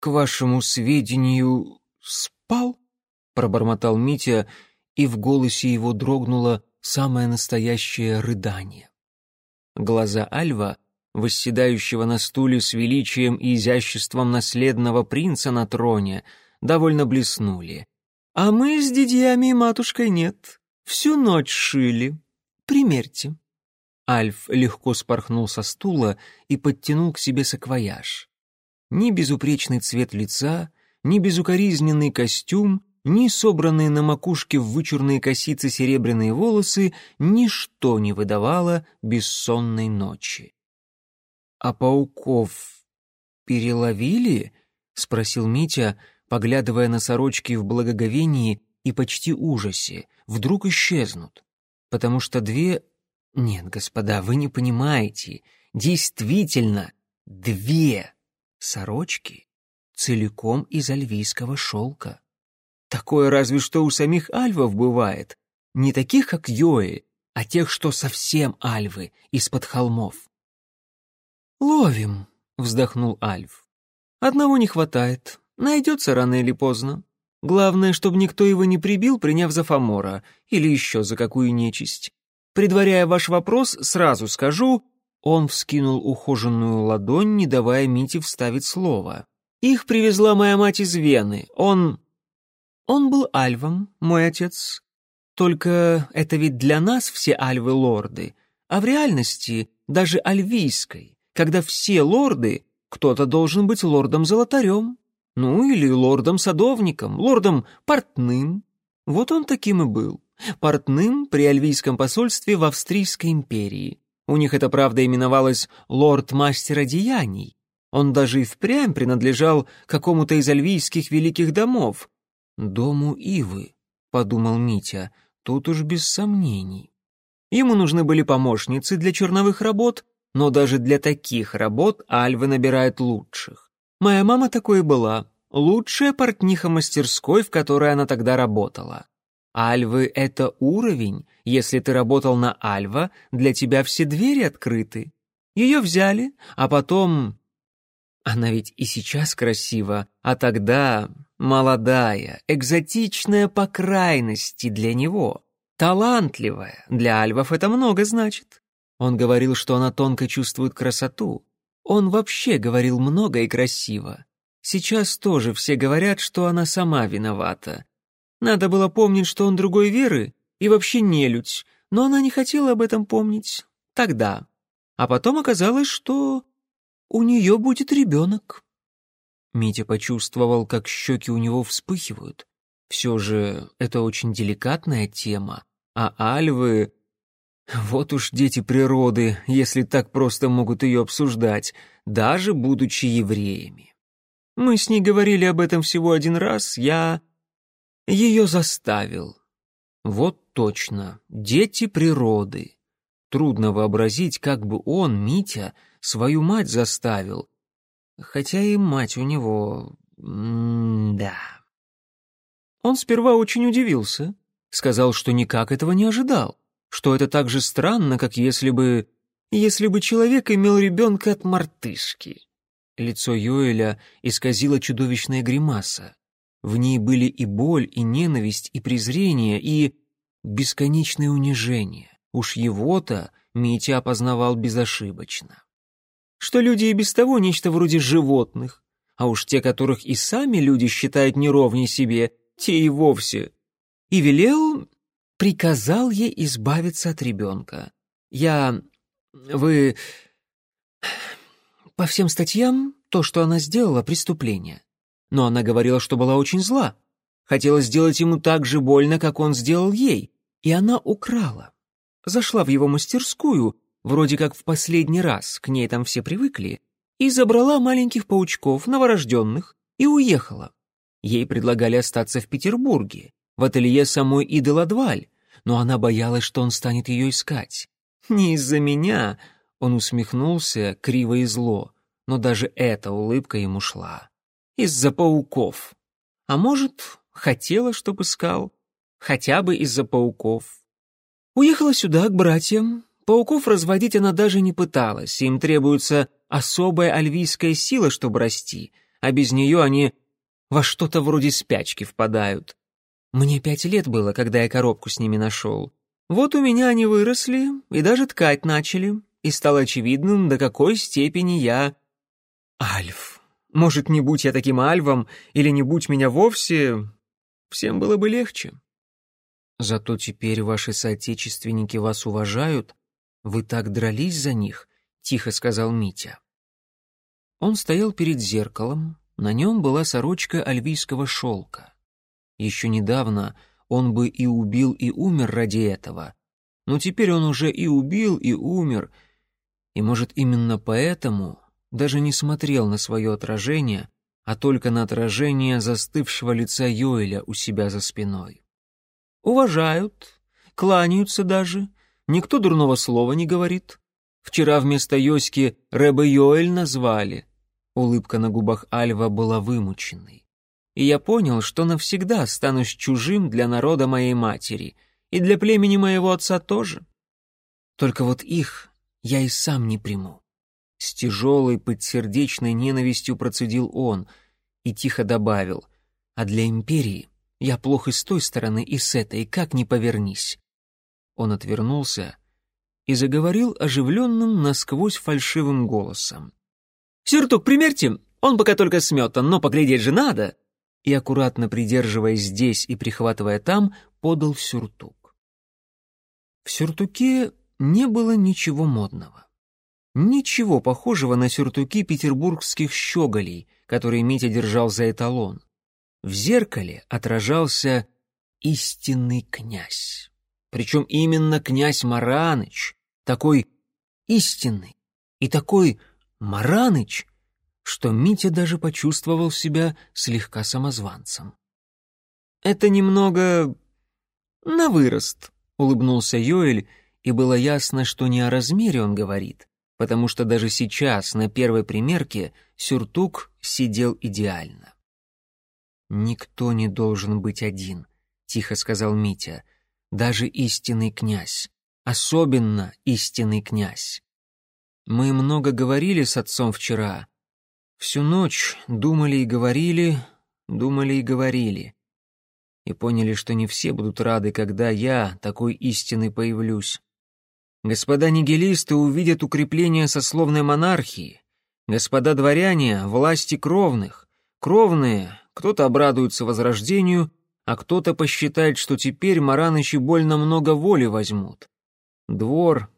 к вашему сведению, спал?» — пробормотал Митя, и в голосе его дрогнуло самое настоящее рыдание. Глаза Альва, восседающего на стуле с величием и изяществом наследного принца на троне, довольно блеснули. «А мы с дядьями и матушкой нет. Всю ночь шили. Примерьте». Альф легко спорхнул со стула и подтянул к себе саквояж. Ни безупречный цвет лица, ни безукоризненный костюм ни собранные на макушке в вычурные косицы серебряные волосы, ничто не выдавало бессонной ночи. «А пауков переловили?» — спросил Митя, поглядывая на сорочки в благоговении и почти ужасе. «Вдруг исчезнут? Потому что две... Нет, господа, вы не понимаете. Действительно, две сорочки целиком из альвийского шелка. Такое разве что у самих альвов бывает. Не таких, как Йоэль, а тех, что совсем альвы, из-под холмов. «Ловим», — вздохнул Альв. «Одного не хватает. Найдется рано или поздно. Главное, чтобы никто его не прибил, приняв за Фомора, или еще за какую нечисть. Предваряя ваш вопрос, сразу скажу...» Он вскинул ухоженную ладонь, не давая Мите вставить слово. «Их привезла моя мать из Вены. Он...» Он был альвом, мой отец. Только это ведь для нас все альвы лорды, а в реальности даже альвийской, когда все лорды, кто-то должен быть лордом-золотарем, ну или лордом-садовником, лордом-портным. Вот он таким и был. Портным при альвийском посольстве в Австрийской империи. У них это, правда, именовалось лорд-мастер одеяний. Он даже и впрямь принадлежал какому-то из альвийских великих домов, «Дому Ивы», — подумал Митя, — «тут уж без сомнений». Ему нужны были помощницы для черновых работ, но даже для таких работ Альвы набирают лучших. Моя мама такой была, лучшая портниха мастерской, в которой она тогда работала. Альвы — это уровень, если ты работал на Альва, для тебя все двери открыты. Ее взяли, а потом... Она ведь и сейчас красива, а тогда Молодая, экзотичная по крайности для него. Талантливая, для альвов это много значит. Он говорил, что она тонко чувствует красоту, Он вообще говорил много и красиво. Сейчас тоже все говорят, что она сама виновата. Надо было помнить, что он другой веры и вообще нелюдь, но она не хотела об этом помнить. Тогда. А потом оказалось, что у нее будет ребенок. Митя почувствовал, как щеки у него вспыхивают. Все же это очень деликатная тема, а альвы... Вот уж дети природы, если так просто могут ее обсуждать, даже будучи евреями. Мы с ней говорили об этом всего один раз, я ее заставил. Вот точно, дети природы. Трудно вообразить, как бы он, Митя, свою мать заставил. Хотя и мать у него... М-да. Он сперва очень удивился, сказал, что никак этого не ожидал, что это так же странно, как если бы... если бы человек имел ребенка от мартышки. Лицо Йоэля исказило чудовищная гримаса. В ней были и боль, и ненависть, и презрение, и бесконечное унижение. Уж его-то Митя опознавал безошибочно. Что люди и без того нечто вроде животных, а уж те, которых и сами люди считают неровней себе, те и вовсе. И велел, приказал ей избавиться от ребенка. Я... вы... По всем статьям, то, что она сделала, преступление. Но она говорила, что была очень зла. Хотела сделать ему так же больно, как он сделал ей. И она украла. Зашла в его мастерскую, вроде как в последний раз, к ней там все привыкли, и забрала маленьких паучков, новорожденных, и уехала. Ей предлагали остаться в Петербурге, в ателье самой Иды Ладваль, но она боялась, что он станет ее искать. «Не из-за меня», — он усмехнулся, криво и зло, но даже эта улыбка ему шла из-за пауков. А может, хотела, чтобы искал. Хотя бы из-за пауков. Уехала сюда, к братьям. Пауков разводить она даже не пыталась. Им требуется особая альвийская сила, чтобы расти, а без нее они во что-то вроде спячки впадают. Мне пять лет было, когда я коробку с ними нашел. Вот у меня они выросли и даже ткать начали, и стало очевидным, до какой степени я альф. Может, не будь я таким альвом, или не будь меня вовсе, всем было бы легче. Зато теперь ваши соотечественники вас уважают. Вы так дрались за них, — тихо сказал Митя. Он стоял перед зеркалом, на нем была сорочка альвийского шелка. Еще недавно он бы и убил, и умер ради этого, но теперь он уже и убил, и умер, и, может, именно поэтому даже не смотрел на свое отражение, а только на отражение застывшего лица Йоэля у себя за спиной. Уважают, кланяются даже, никто дурного слова не говорит. Вчера вместо Йоськи Рэба Йоэль назвали. Улыбка на губах Альва была вымученной. И я понял, что навсегда останусь чужим для народа моей матери и для племени моего отца тоже. Только вот их я и сам не приму. С тяжелой подсердечной ненавистью процедил он и тихо добавил, «А для империи я плох и с той стороны, и с этой, как ни повернись». Он отвернулся и заговорил оживленным, насквозь фальшивым голосом. «Сюртук примерьте, он пока только сметан, но поглядеть же надо!» И, аккуратно придерживаясь здесь и прихватывая там, подал сюртук. В сюртуке не было ничего модного. Ничего похожего на сюртуки петербургских щеголей, которые Митя держал за эталон. В зеркале отражался истинный князь. Причем именно князь Мараныч, такой истинный и такой Мараныч, что Митя даже почувствовал себя слегка самозванцем. «Это немного на вырост», — улыбнулся Йоэль, и было ясно, что не о размере он говорит, потому что даже сейчас, на первой примерке, сюртук сидел идеально. «Никто не должен быть один», — тихо сказал Митя. «Даже истинный князь. Особенно истинный князь. Мы много говорили с отцом вчера. Всю ночь думали и говорили, думали и говорили. И поняли, что не все будут рады, когда я, такой истинный, появлюсь. Господа нигилисты увидят укрепление сословной монархии, Господа дворяне — власти кровных. Кровные, кто-то обрадуется возрождению, а кто-то посчитает, что теперь Маранычи больно много воли возьмут. Двор,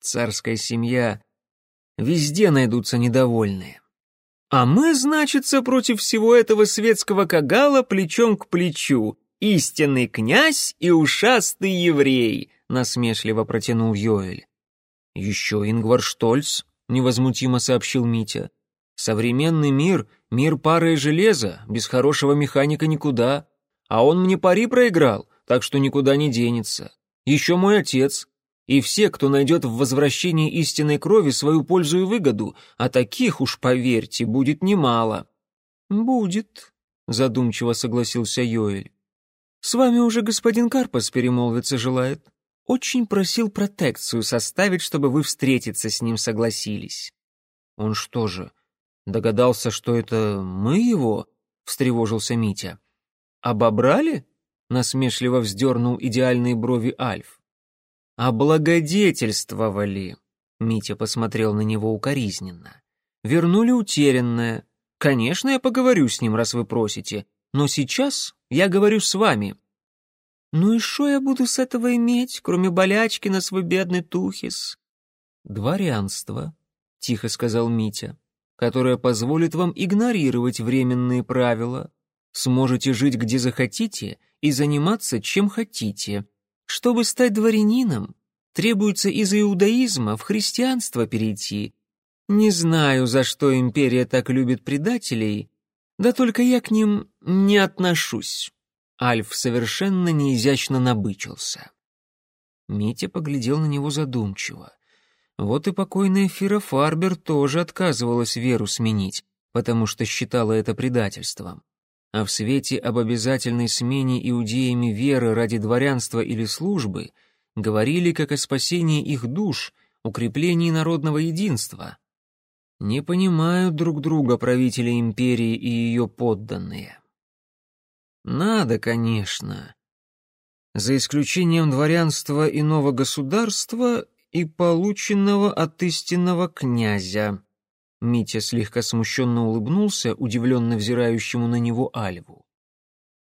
царская семья — везде найдутся недовольные. А мы, значится, против всего этого светского кагала плечом к плечу. Истинный князь и ушастый еврей, насмешливо протянул Йоэль. Еще Ингвар Штольц, невозмутимо сообщил Митя. Современный мир — мир пары и железа, без хорошего механика никуда. А он мне пари проиграл, так что никуда не денется. Еще мой отец. И все, кто найдет в возвращении истинной крови свою пользу и выгоду, а таких, уж поверьте, будет немало. «Будет», — задумчиво согласился Йоэль. «С вами уже господин Карпас перемолвиться желает. Очень просил протекцию составить, чтобы вы встретиться с ним согласились». «Он что же, догадался, что это мы его?» — встревожился Митя. «Обобрали?» — насмешливо вздернул идеальные брови Альф. «Облагодетельствовали», — Митя посмотрел на него укоризненно. «Вернули утерянное. Конечно, я поговорю с ним, раз вы просите, но сейчас я говорю с вами». «Ну и что я буду с этого иметь, кроме болячки на свой бедный тухис?» «Дворянство», — тихо сказал Митя, «которое позволит вам игнорировать временные правила. Сможете жить где захотите и заниматься чем хотите. Чтобы стать дворянином, требуется из иудаизма в христианство перейти. Не знаю, за что империя так любит предателей, да только я к ним не отношусь. Альф совершенно неизящно набычился. Митя поглядел на него задумчиво. Вот и покойная Фира Фарбер тоже отказывалась веру сменить, потому что считала это предательством а в свете об обязательной смене иудеями веры ради дворянства или службы говорили как о спасении их душ, укреплении народного единства. Не понимают друг друга правители империи и ее подданные. Надо, конечно. За исключением дворянства иного государства и полученного от истинного князя. Митя слегка смущенно улыбнулся, удивленно взирающему на него Альву.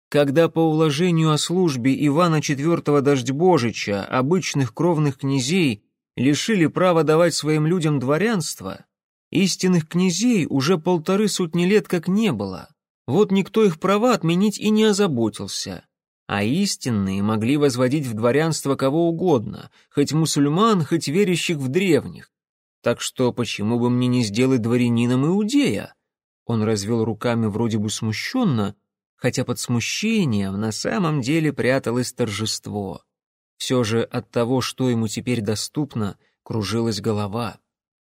Когда по уложению о службе Ивана IV Дождьбожича обычных кровных князей лишили права давать своим людям дворянство, истинных князей уже полторы сотни лет как не было. Вот никто их права отменить и не озаботился. А истинные могли возводить в дворянство кого угодно, хоть мусульман, хоть верящих в древних. Так что почему бы мне не сделать дворянином Иудея? Он развел руками вроде бы смущенно, хотя под смущением на самом деле пряталось торжество. Все же от того, что ему теперь доступно, кружилась голова.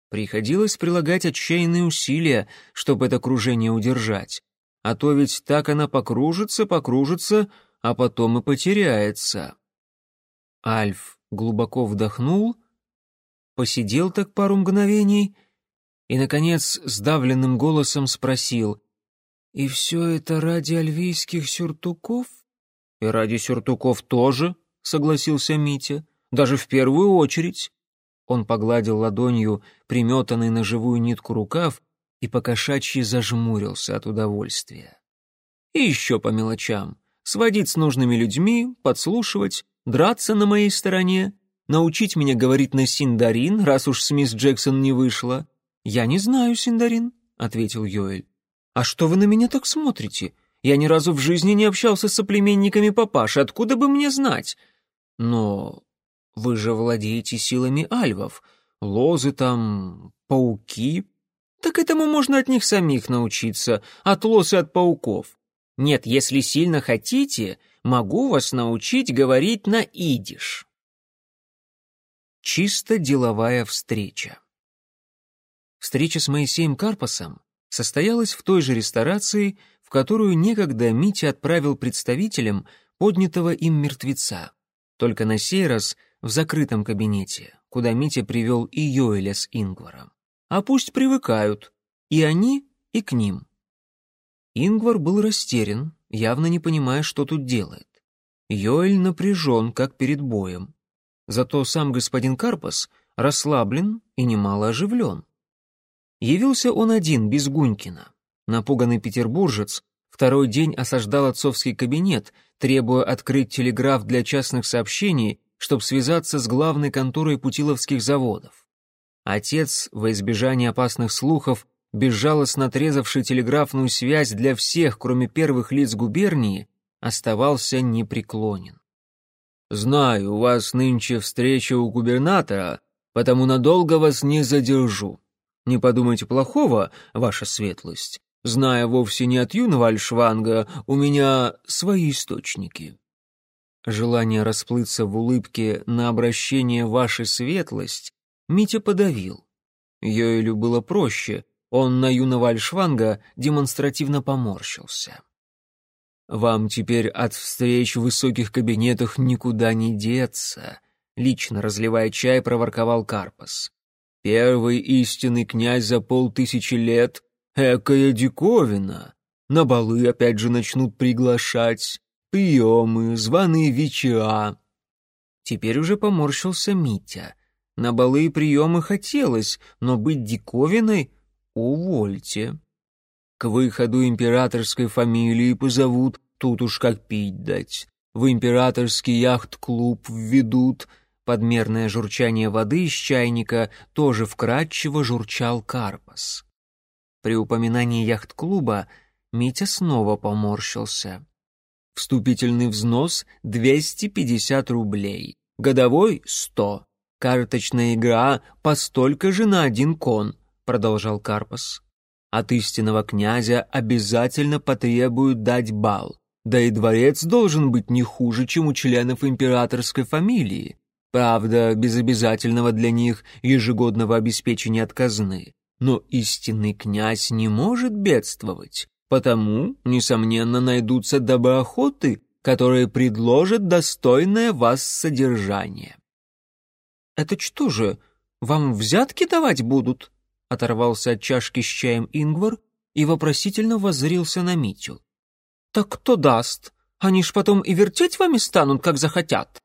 Приходилось прилагать отчаянные усилия, чтобы это кружение удержать. А то ведь так она покружится, покружится, а потом и потеряется. Альф глубоко вдохнул посидел так пару мгновений и, наконец, сдавленным голосом спросил, «И все это ради альвийских сюртуков?» «И ради сюртуков тоже», — согласился Митя, «даже в первую очередь». Он погладил ладонью приметанный на живую нитку рукав и покошачьи зажмурился от удовольствия. И еще по мелочам. Сводить с нужными людьми, подслушивать, драться на моей стороне, научить меня говорить на синдарин, раз уж с мисс Джексон не вышло?» «Я не знаю синдарин», — ответил Йоэль. «А что вы на меня так смотрите? Я ни разу в жизни не общался с соплеменниками папаши, откуда бы мне знать?» «Но вы же владеете силами альвов, лозы там, пауки...» «Так этому можно от них самих научиться, от лоз и от пауков. Нет, если сильно хотите, могу вас научить говорить на идиш». Чисто деловая встреча. Встреча с Моисеем Карпасом состоялась в той же ресторации, в которую некогда Митя отправил представителям поднятого им мертвеца. Только на сей раз в закрытом кабинете, куда Митя привел и Йоэля с Ингваром. А пусть привыкают, и они, и к ним. Ингвар был растерян, явно не понимая, что тут делает. Йоэль напряжен, как перед боем. Зато сам господин Карпас расслаблен и немало оживлен. Явился он один, без Гунькина. Напуганный петербуржец второй день осаждал отцовский кабинет, требуя открыть телеграф для частных сообщений, чтобы связаться с главной конторой путиловских заводов. Отец, во избежание опасных слухов, безжалостно отрезавший телеграфную связь для всех, кроме первых лиц губернии, оставался непреклонен. «Знаю, у вас нынче встреча у губернатора, потому надолго вас не задержу. Не подумайте плохого, ваша светлость. Зная вовсе не от юного Альшванга, у меня свои источники». Желание расплыться в улыбке на обращение «Ваша светлость» Митя подавил. Йоэлю было проще, он на юного Альшванга демонстративно поморщился. «Вам теперь от встреч в высоких кабинетах никуда не деться», — лично разливая чай, проворковал Карпас. «Первый истинный князь за полтысячи лет — экая диковина. На балы опять же начнут приглашать, приемы, званые вечера». Теперь уже поморщился Митя. На балы и приемы хотелось, но быть диковиной — увольте. К выходу императорской фамилии позовут, тут уж как пить дать. В императорский яхт-клуб введут. Подмерное журчание воды из чайника тоже вкрадчиво журчал Карпас. При упоминании яхт-клуба Митя снова поморщился. Вступительный взнос — 250 рублей, годовой — 100. Карточная игра — по столько же на один кон, продолжал Карпас. От истинного князя обязательно потребуют дать бал. Да и дворец должен быть не хуже, чем у членов императорской фамилии. Правда, без обязательного для них ежегодного обеспечения от казны. Но истинный князь не может бедствовать, потому, несомненно, найдутся доброохоты, которые предложат достойное вас содержание. «Это что же, вам взятки давать будут?» Оторвался от чашки с чаем Ингвар и вопросительно воззрился на Митю. «Так кто даст? Они ж потом и вертеть вами станут, как захотят!»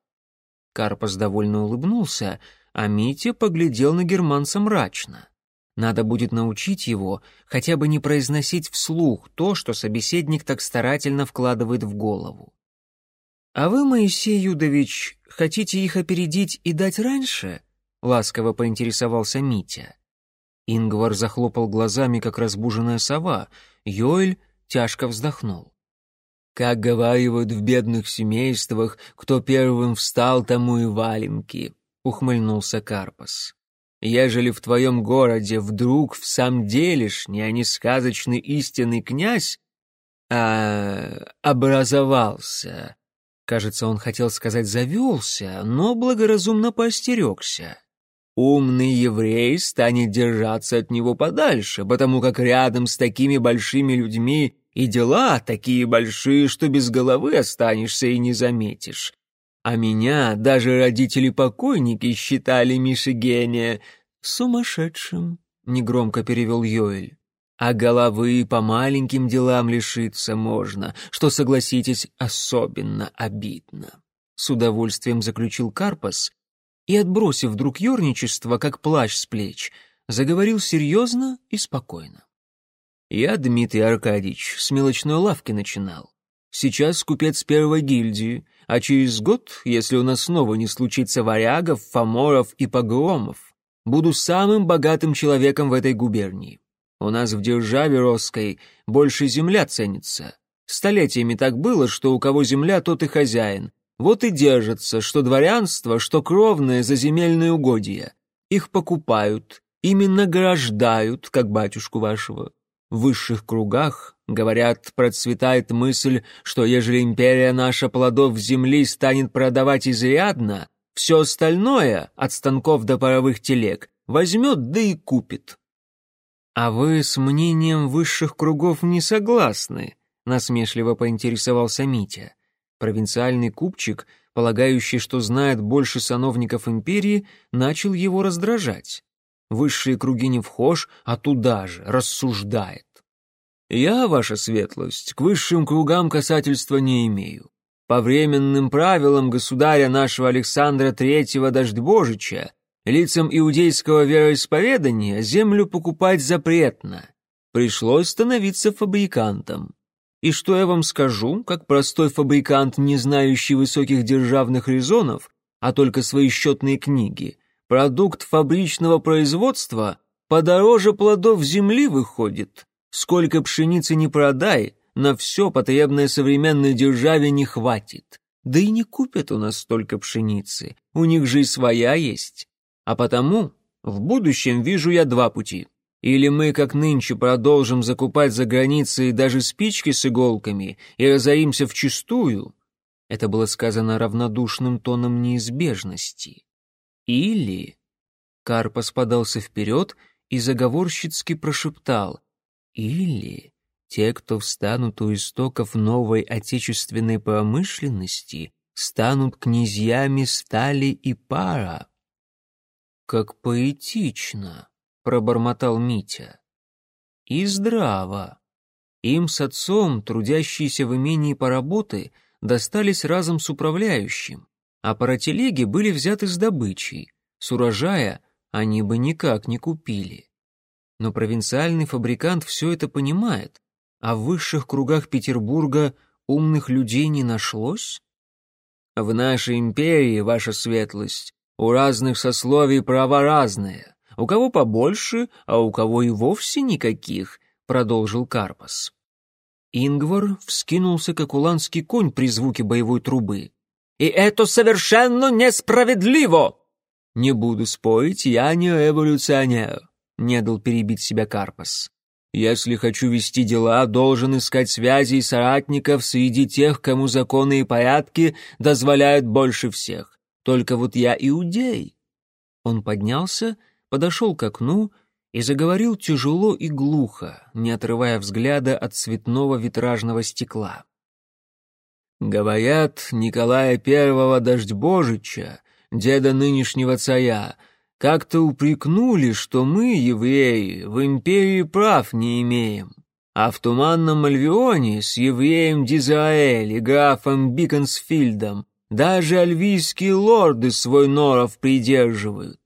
Карпас довольно улыбнулся, а Митя поглядел на германца мрачно. Надо будет научить его хотя бы не произносить вслух то, что собеседник так старательно вкладывает в голову. «А вы, Моисей Юдович, хотите их опередить и дать раньше?» — ласково поинтересовался Митя. Ингвар захлопал глазами, как разбуженная сова. Йоэль тяжко вздохнул. «Как говаривают в бедных семействах, кто первым встал, тому и валенки», — ухмыльнулся Карпас. «Ежели в твоем городе вдруг в самом делешний, а не сказочный истинный князь, а, образовался...» Кажется, он хотел сказать «завелся», но благоразумно поостерегся. Умный еврей станет держаться от него подальше, потому как рядом с такими большими людьми и дела такие большие, что без головы останешься и не заметишь. А меня даже родители-покойники считали Мишигения сумасшедшим, — негромко перевел Йоэль. А головы по маленьким делам лишиться можно, что, согласитесь, особенно обидно. С удовольствием заключил Карпас и, отбросив вдруг ерничество, как плащ с плеч, заговорил серьезно и спокойно. «Я, Дмитрий Аркадьевич, с мелочной лавки начинал. Сейчас купец первой гильдии, а через год, если у нас снова не случится варягов, фоморов и погромов, буду самым богатым человеком в этой губернии. У нас в державе Росской больше земля ценится. Столетиями так было, что у кого земля, тот и хозяин, вот и держатся, что дворянство, что кровное за земельные угодья. Их покупают, ими награждают, как батюшку вашего. В высших кругах, говорят, процветает мысль, что ежели империя наша плодов земли станет продавать изрядно, все остальное, от станков до паровых телег, возьмет да и купит. «А вы с мнением высших кругов не согласны?» — насмешливо поинтересовался Митя. Провинциальный купчик, полагающий, что знает больше сановников империи, начал его раздражать. Высшие круги не вхож, а туда же, рассуждает. «Я, ваша светлость, к высшим кругам касательства не имею. По временным правилам государя нашего Александра Третьего Дождьбожича Лицам иудейского вероисповедания землю покупать запретно. Пришлось становиться фабрикантом. И что я вам скажу, как простой фабрикант, не знающий высоких державных резонов, а только свои счетные книги, продукт фабричного производства подороже плодов земли выходит. Сколько пшеницы не продай, на все потребное современной державе не хватит. Да и не купят у нас столько пшеницы, у них же и своя есть. А потому в будущем вижу я два пути. Или мы, как нынче, продолжим закупать за границей даже спички с иголками и разоримся вчистую. Это было сказано равнодушным тоном неизбежности. Или... Карпас подался вперед и заговорщицки прошептал. Или те, кто встанут у истоков новой отечественной промышленности, станут князьями стали и пара. Как поэтично пробормотал Митя. И здраво. Им с отцом, трудящиеся в имении по работе, достались разом с управляющим, а паротелеги были взяты с добычей. С урожая они бы никак не купили. Но провинциальный фабрикант все это понимает, а в высших кругах Петербурга умных людей не нашлось? В нашей империи, ваша светлость, у разных сословий права разные. У кого побольше, а у кого и вовсе никаких», — продолжил Карпас. Ингвар вскинулся, как уланский конь при звуке боевой трубы. «И это совершенно несправедливо!» «Не буду спорить, я не эволюционер», — не дал перебить себя Карпас. «Если хочу вести дела, должен искать связи и соратников среди тех, кому законы и порядки дозволяют больше всех. Только вот я иудей». Он поднялся подошел к окну и заговорил тяжело и глухо, не отрывая взгляда от цветного витражного стекла. «Говорят, Николая Первого Дождьбожича, деда нынешнего царя, как-то упрекнули, что мы, евреи, в империи прав не имеем, а в Туманном Альвионе с евреем Дизраэль и графом Биконсфильдом даже альвийские лорды свой норов придерживают.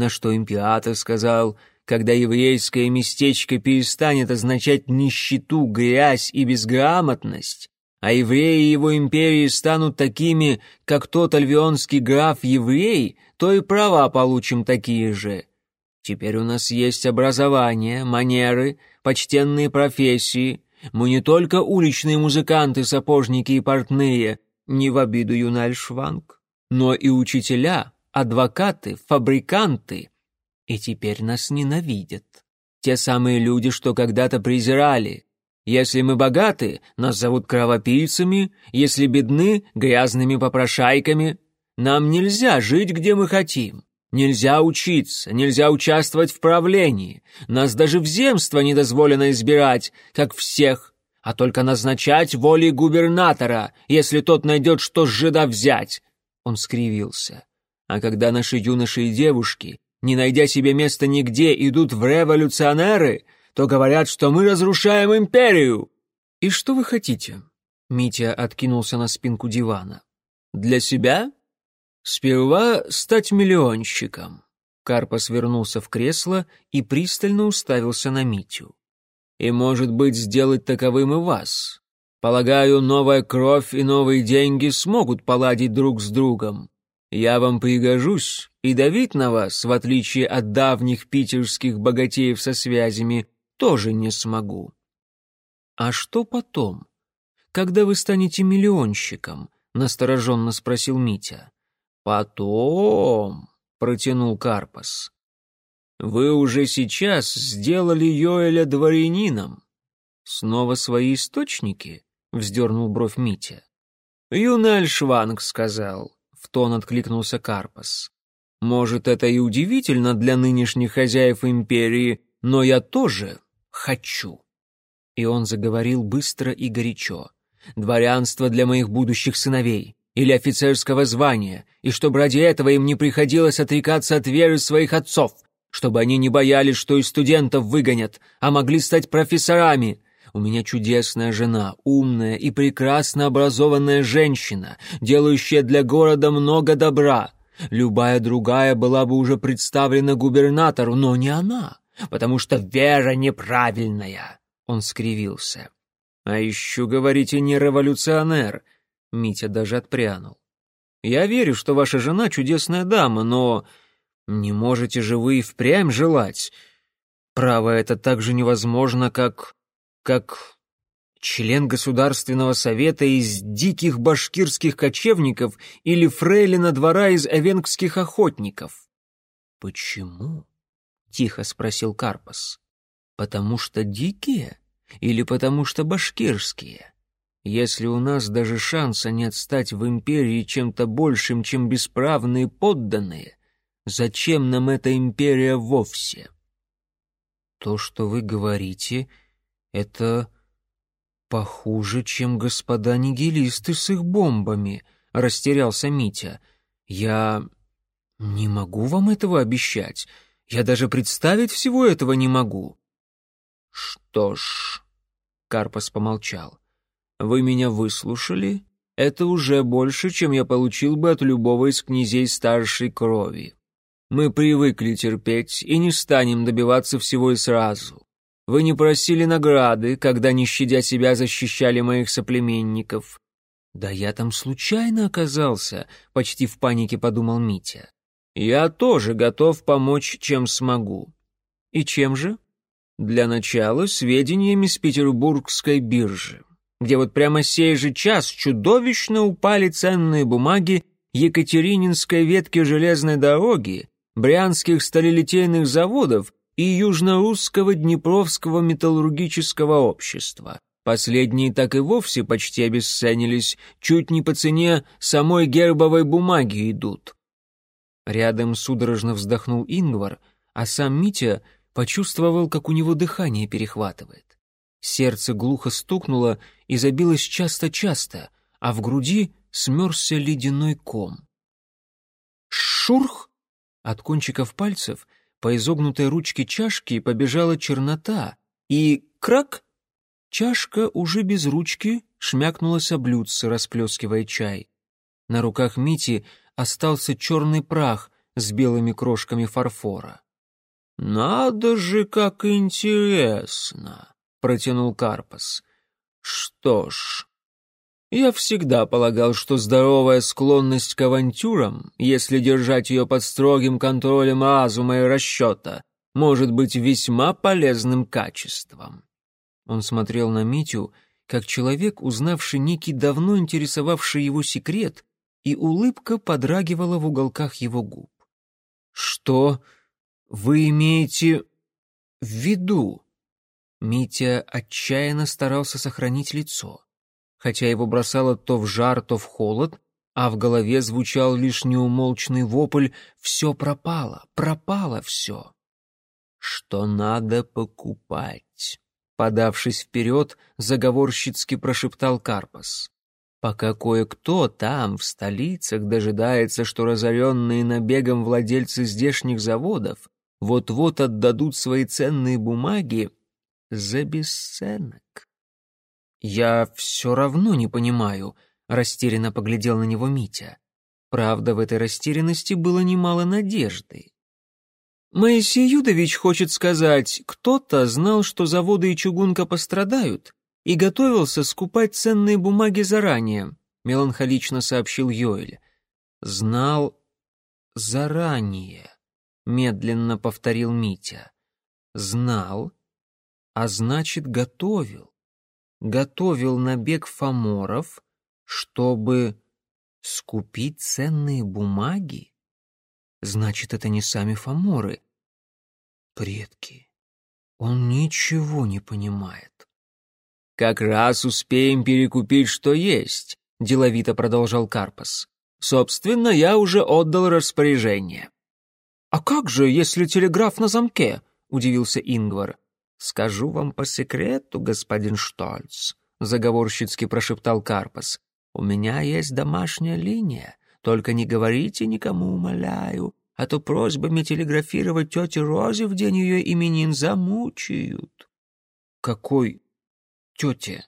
На что император сказал, когда еврейское местечко перестанет означать нищету, грязь и безграмотность, а евреи его империи станут такими, как тот альвионский граф-еврей, то и права получим такие же. Теперь у нас есть образование, манеры, почтенные профессии. Мы не только уличные музыканты, сапожники и портные, не в обиду Юнальшванг, но и учителя, адвокаты, фабриканты. И теперь нас ненавидят. Те самые люди, что когда-то презирали. Если мы богаты, нас зовут кровопийцами, если бедны — грязными попрошайками. Нам нельзя жить, где мы хотим. Нельзя учиться, нельзя участвовать в правлении. Нас даже в земство не дозволено избирать, как всех, а только назначать волей губернатора, если тот найдет, что с жида взять. Он скривился. А когда наши юноши и девушки, не найдя себе места нигде, идут в революционеры, то говорят, что мы разрушаем империю. И что вы хотите? Митя откинулся на спинку дивана. Для себя? Сперва стать миллионщиком. Карпас вернулся в кресло и пристально уставился на Митю. И, может быть, сделать таковым и вас. Полагаю, новая кровь и новые деньги смогут поладить друг с другом. Я вам пригожусь, и давить на вас, в отличие от давних питерских богатеев со связями, тоже не смогу. А что потом? Когда вы станете миллионщиком? настороженно спросил Митя. Потом, протянул Карпас. Вы уже сейчас сделали Йоэля дворянином. Снова свои источники? вздернул бровь Митя. Юналь Шванг сказал, тон откликнулся Карпас. Может, это и удивительно для нынешних хозяев империи, но я тоже хочу. И он заговорил быстро и горячо. Дворянство для моих будущих сыновей или офицерского звания, и чтобы ради этого им не приходилось отрекаться от веры своих отцов, чтобы они не боялись, что и студентов выгонят, а могли стать профессорами, у меня чудесная жена, умная и прекрасно образованная женщина, делающая для города много добра. Любая другая была бы уже представлена губернатору, но не она, потому что вера неправильная. Он скривился. А еще, говорите, не революционер. Митя даже отпрянул. Я верю, что ваша жена чудесная дама, но не можете же вы и впрямь желать. Право, это так же невозможно, как... как член Государственного совета из диких башкирских кочевников или фрейлина двора из эвенгских охотников. «Почему?» — тихо спросил Карпас. «Потому что дикие или потому что башкирские? Если у нас даже шанса нет стать в империи чем-то большим, чем бесправные подданные, зачем нам эта империя вовсе?» «То, что вы говорите, это...» «Похуже, чем господа нигилисты с их бомбами», — растерялся Митя. «Я не могу вам этого обещать. Я даже представить всего этого не могу». «Что ж...» — Карпас помолчал. «Вы меня выслушали? Это уже больше, чем я получил бы от любого из князей старшей крови. Мы привыкли терпеть и не станем добиваться всего и сразу. Вы не просили награды, когда, не щадя себя, защищали моих соплеменников. Да я там случайно оказался, почти в панике подумал Митя. Я тоже готов помочь, чем смогу. И чем же? Для начала сведениями с Петербургской биржи, где вот прямо сей же час чудовищно упали ценные бумаги Екатерининской ветки железной дороги, брянских сталелитейных заводов и Южно-Русского Днепровского металлургического общества. Последние так и вовсе почти обесценились, чуть не по цене самой гербовой бумаги идут. Рядом судорожно вздохнул Ингвар, а сам Митя почувствовал, как у него дыхание перехватывает. Сердце глухо стукнуло и забилось часто-часто, а в груди смерзся ледяной ком. Шурх! От кончиков пальцев — по изогнутой ручке чашки побежала чернота, и крак! Чашка уже без ручки шмякнулась об блюдце, расплескивая чай. На руках Мити остался черный прах с белыми крошками фарфора. «Надо же, как интересно!» — протянул Карпас. «Что ж, я всегда полагал, что здоровая склонность к авантюрам, если держать ее под строгим контролем разума и расчета, может быть весьма полезным качеством. Он смотрел на Митю, как человек, узнавший некий давно интересовавший его секрет, и улыбка подрагивала в уголках его губ. «Что вы имеете в виду?» Митя отчаянно старался сохранить лицо хотя его бросало то в жар, то в холод, а в голове звучал лишь неумолчный вопль «Все пропало, пропало все». «Что надо покупать?» Подавшись вперед, заговорщицки прошептал Карпас. Пока кое-кто там, в столицах, дожидается, что разоренные набегом владельцы здешних заводов вот-вот отдадут свои ценные бумаги за бесценок. «Я все равно не понимаю», — растерянно поглядел на него Митя. Правда, в этой растерянности было немало надежды. Моисей Юдович хочет сказать, кто-то знал, что заводы и чугунка пострадают, и готовился скупать ценные бумаги заранее, меланхолично сообщил Йоэль. Знал заранее, медленно повторил Митя. Знал, а значит, готовил готовил набег фаморов, чтобы скупить ценные бумаги? Значит, это не сами фаморы. Предки. Он ничего не понимает. «Как раз успеем перекупить, что есть», — деловито продолжал Карпас. «Собственно, я уже отдал распоряжение». «А как же, если телеграф на замке?» — удивился Ингвар. «Скажу вам по секрету, господин Штольц», — заговорщицки прошептал Карпас. «У меня есть домашняя линия, только не говорите никому, умоляю, а то просьбами телеграфировать тете Розе в день ее именин замучают». «Какой тете?»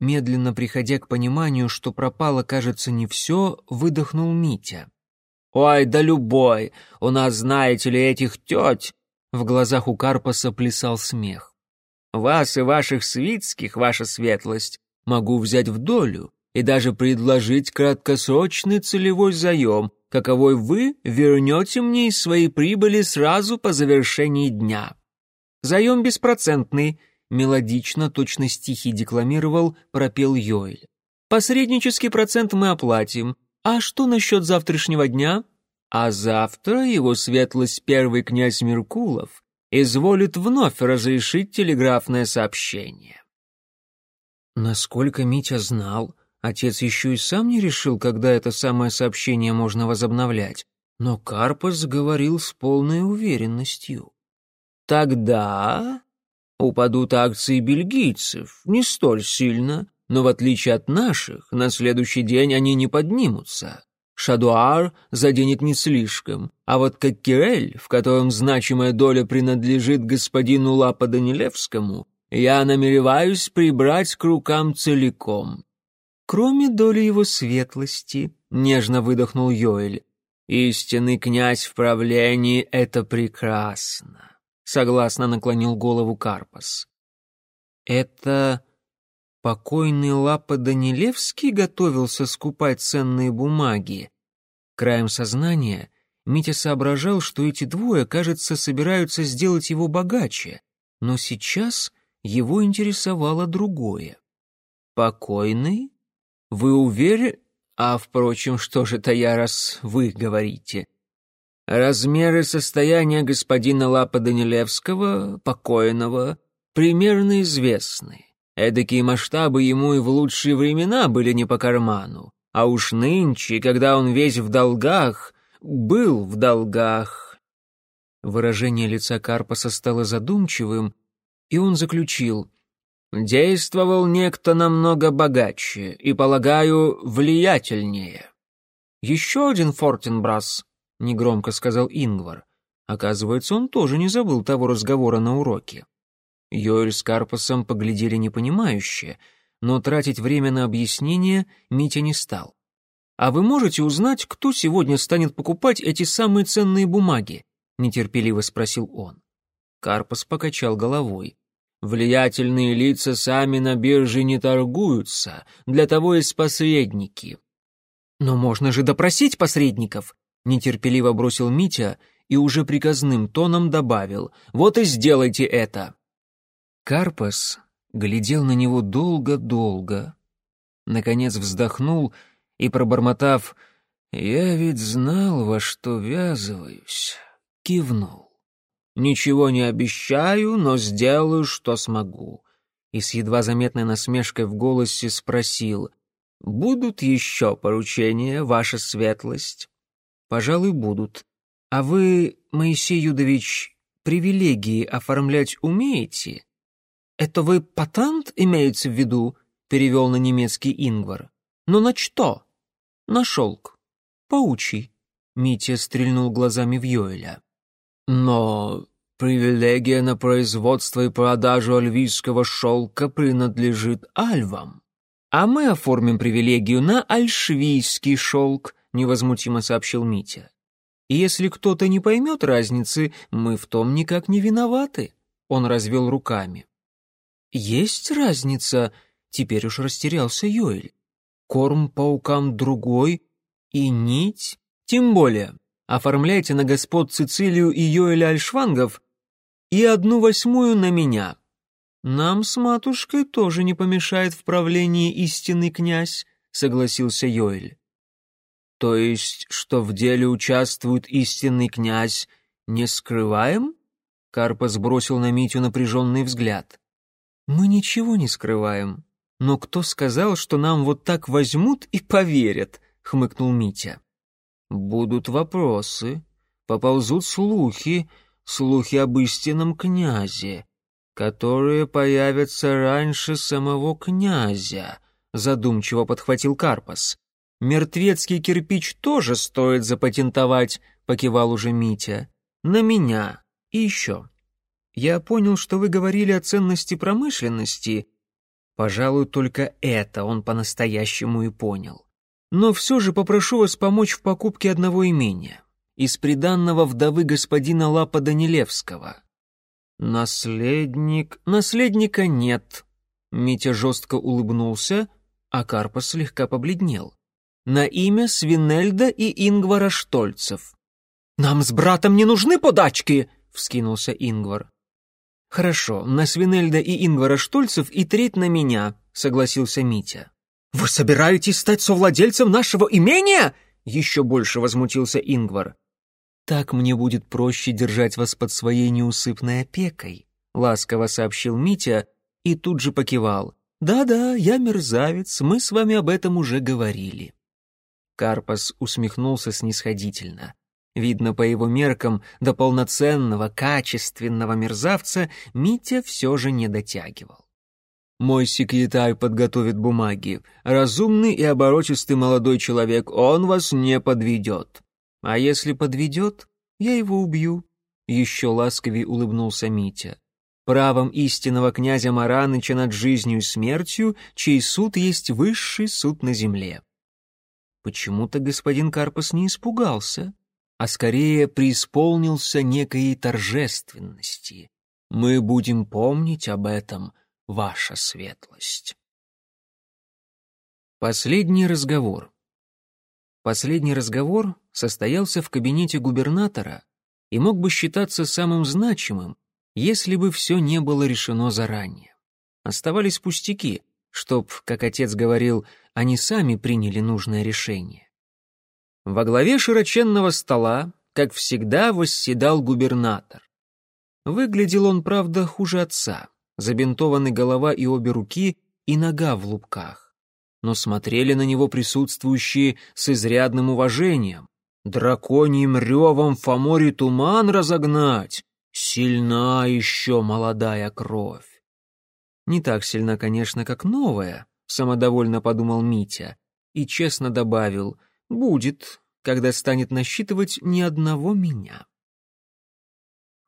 Медленно приходя к пониманию, что пропало, кажется, не все, выдохнул Митя. Ой, да любой. У нас, знаете ли, этих теть. В глазах у Карпаса плясал смех. Вас и ваших свитских, ваша светлость, могу взять в долю и даже предложить краткосрочный целевой заем, каковой вы вернете мне из своей прибыли сразу по завершении дня. Заем беспроцентный, мелодично, точно стихи декламировал, пропел Йоэль. Посреднический процент мы оплатим. А что насчет завтрашнего дня? А завтра его светлость первый князь Меркулов изволит вновь разрешить телеграфное сообщение. Насколько Митя знал, отец еще и сам не решил, когда это самое сообщение можно возобновлять, но Карпас говорил с полной уверенностью. Тогда упадут акции бельгийцев, не столь сильно, но в отличие от наших, на следующий день они не поднимутся. Шадуар заденет не слишком, а вот как Кирель, в котором значимая доля принадлежит господину Лапа Данилевскому, я намереваюсь прибрать к рукам целиком. Кроме доли его светлости, нежно выдохнул Йоэль, истинный князь в правлении — это прекрасно, согласно наклонил голову Карпас. Это покойный Лапа Данилевский готовился скупать ценные бумаги. Краем сознания Митя соображал, что эти двое, кажется, собираются сделать его богаче, но сейчас его интересовало другое. «Покойный? Вы уверены? А, впрочем, что же это я, раз вы говорите?» Размеры состояния господина Лапа Данилевского, покойного, примерно известны. Эдакие масштабы ему и в лучшие времена были не по карману. А уж нынче, когда он весь в долгах, был в долгах. Выражение лица Карпаса стало задумчивым, и он заключил. «Действовал некто намного богаче и, полагаю, влиятельнее». «Еще один Фортенбрас», — негромко сказал Ингвар. Оказывается, он тоже не забыл того разговора на уроке. Йоэль с Карпасом поглядели непонимающе, но тратить время на объяснение Митя не стал. «А вы можете узнать, кто сегодня станет покупать эти самые ценные бумаги?» — нетерпеливо спросил он. Карпас покачал головой. «Влиятельные лица сами на бирже не торгуются, для того есть посредники». «Но можно же допросить посредников!» — нетерпеливо бросил Митя и уже приказным тоном добавил. «Вот и сделайте это!» Карпас глядел на него долго-долго. Наконец вздохнул и, пробормотав «Я ведь знал, во что ввязываюсь», кивнул. «Ничего не обещаю, но сделаю, что смогу». И с едва заметной насмешкой в голосе спросил «Будут еще поручения, ваша светлость?» «Пожалуй, будут. А вы, Моисей Юдович, привилегии оформлять умеете?» «Это вы патент имеете в виду?» — перевел на немецкий Ингвар. «Но на что?» «На шелк. Паучий». Митя стрельнул глазами в Йоэля. «Но привилегия на производство и продажу альвийского шелка принадлежит альвам. А мы оформим привилегию на альшвийский шелк», — невозмутимо сообщил Митя. «И если кто-то не поймет разницы, мы в том никак не виноваты». Он развел руками. «Есть разница», — теперь уж растерялся Йоэль. «Корм паукам другой и нить? Тем более, оформляйте на господ Цицилию и Йоэля Альшвангов и одну восьмую на меня. Нам с матушкой тоже не помешает в правлении истинный князь», — согласился Йоэль. «То есть, что в деле участвует истинный князь, не скрываем?» Карпа сбросил на Митю напряженный взгляд. Мы ничего не скрываем. Но кто сказал, что нам вот так возьмут и поверят? хмыкнул Митя. Будут вопросы, поползут слухи, слухи об истинном князе, которые появятся раньше самого князя, задумчиво подхватил Карпас. Мертвецкий кирпич тоже стоит запатентовать, покивал уже Митя. На меня. И еще. Я понял, что вы говорили о ценности промышленности. Пожалуй, только это он по-настоящему и понял. Но все же попрошу вас помочь в покупке одного имения. Из приданного вдовы господина Лапа Данилевского. Наследник... Наследника нет. Митя жестко улыбнулся, а Карпас слегка побледнел. На имя Свинельда и Ингвара Штольцев. «Нам с братом не нужны подачки!» — вскинулся Ингвар. «Хорошо, на Свинельда и Ингвара Штольцев и треть на меня», — согласился Митя. «Вы собираетесь стать совладельцем нашего имения?» — еще больше возмутился Ингвар. «Так мне будет проще держать вас под своей неусыпной опекой», — ласково сообщил Митя и тут же покивал. «Да-да, я мерзавец, мы с вами об этом уже говорили». Карпас усмехнулся снисходительно. Видно, по его меркам, до полноценного, качественного мерзавца Митя все же не дотягивал. «Мой секретарь подготовит бумаги. Разумный и оборотистый молодой человек, он вас не подведет. А если подведет, я его убью», — еще ласковее улыбнулся Митя. «Правом истинного князя Мараныча над жизнью и смертью, чей суд есть высший суд на земле». Почему-то господин Карпас не испугался а скорее преисполнился некой торжественности. Мы будем помнить об этом, ваша светлость. Последний разговор. Последний разговор состоялся в кабинете губернатора и мог бы считаться самым значимым, если бы все не было решено заранее. Оставались пустяки, чтоб, как отец говорил, они сами приняли нужное решение. Во главе широченного стола, как всегда, восседал губернатор. Выглядел он, правда, хуже отца. Забинтованы голова и обе руки, и нога в лупках. Но смотрели на него присутствующие с изрядным уважением. Драконьим ревом Фомори туман разогнать. Сильна еще молодая кровь. Не так сильна, конечно, как новая, самодовольно подумал Митя и честно добавил — Будет, когда станет насчитывать ни одного меня.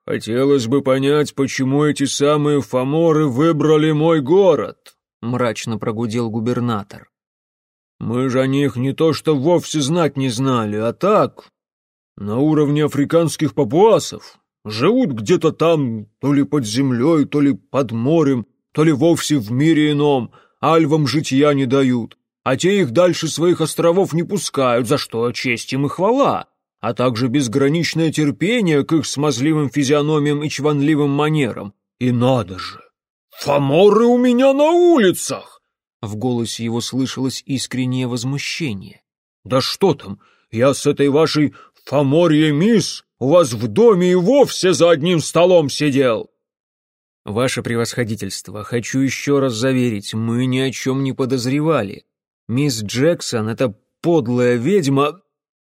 «Хотелось бы понять, почему эти самые фаморы выбрали мой город», — мрачно прогудел губернатор. «Мы же о них не то что вовсе знать не знали, а так, на уровне африканских папуасов. Живут где-то там, то ли под землей, то ли под морем, то ли вовсе в мире ином, альвам житья не дают а те их дальше своих островов не пускают, за что честь им и хвала, а также безграничное терпение к их смазливым физиономиям и чванливым манерам. И надо же! Фаморы у меня на улицах!» В голосе его слышалось искреннее возмущение. «Да что там, я с этой вашей фаморьей мисс у вас в доме и вовсе за одним столом сидел!» «Ваше превосходительство, хочу еще раз заверить, мы ни о чем не подозревали. Мисс Джексон, эта подлая ведьма...»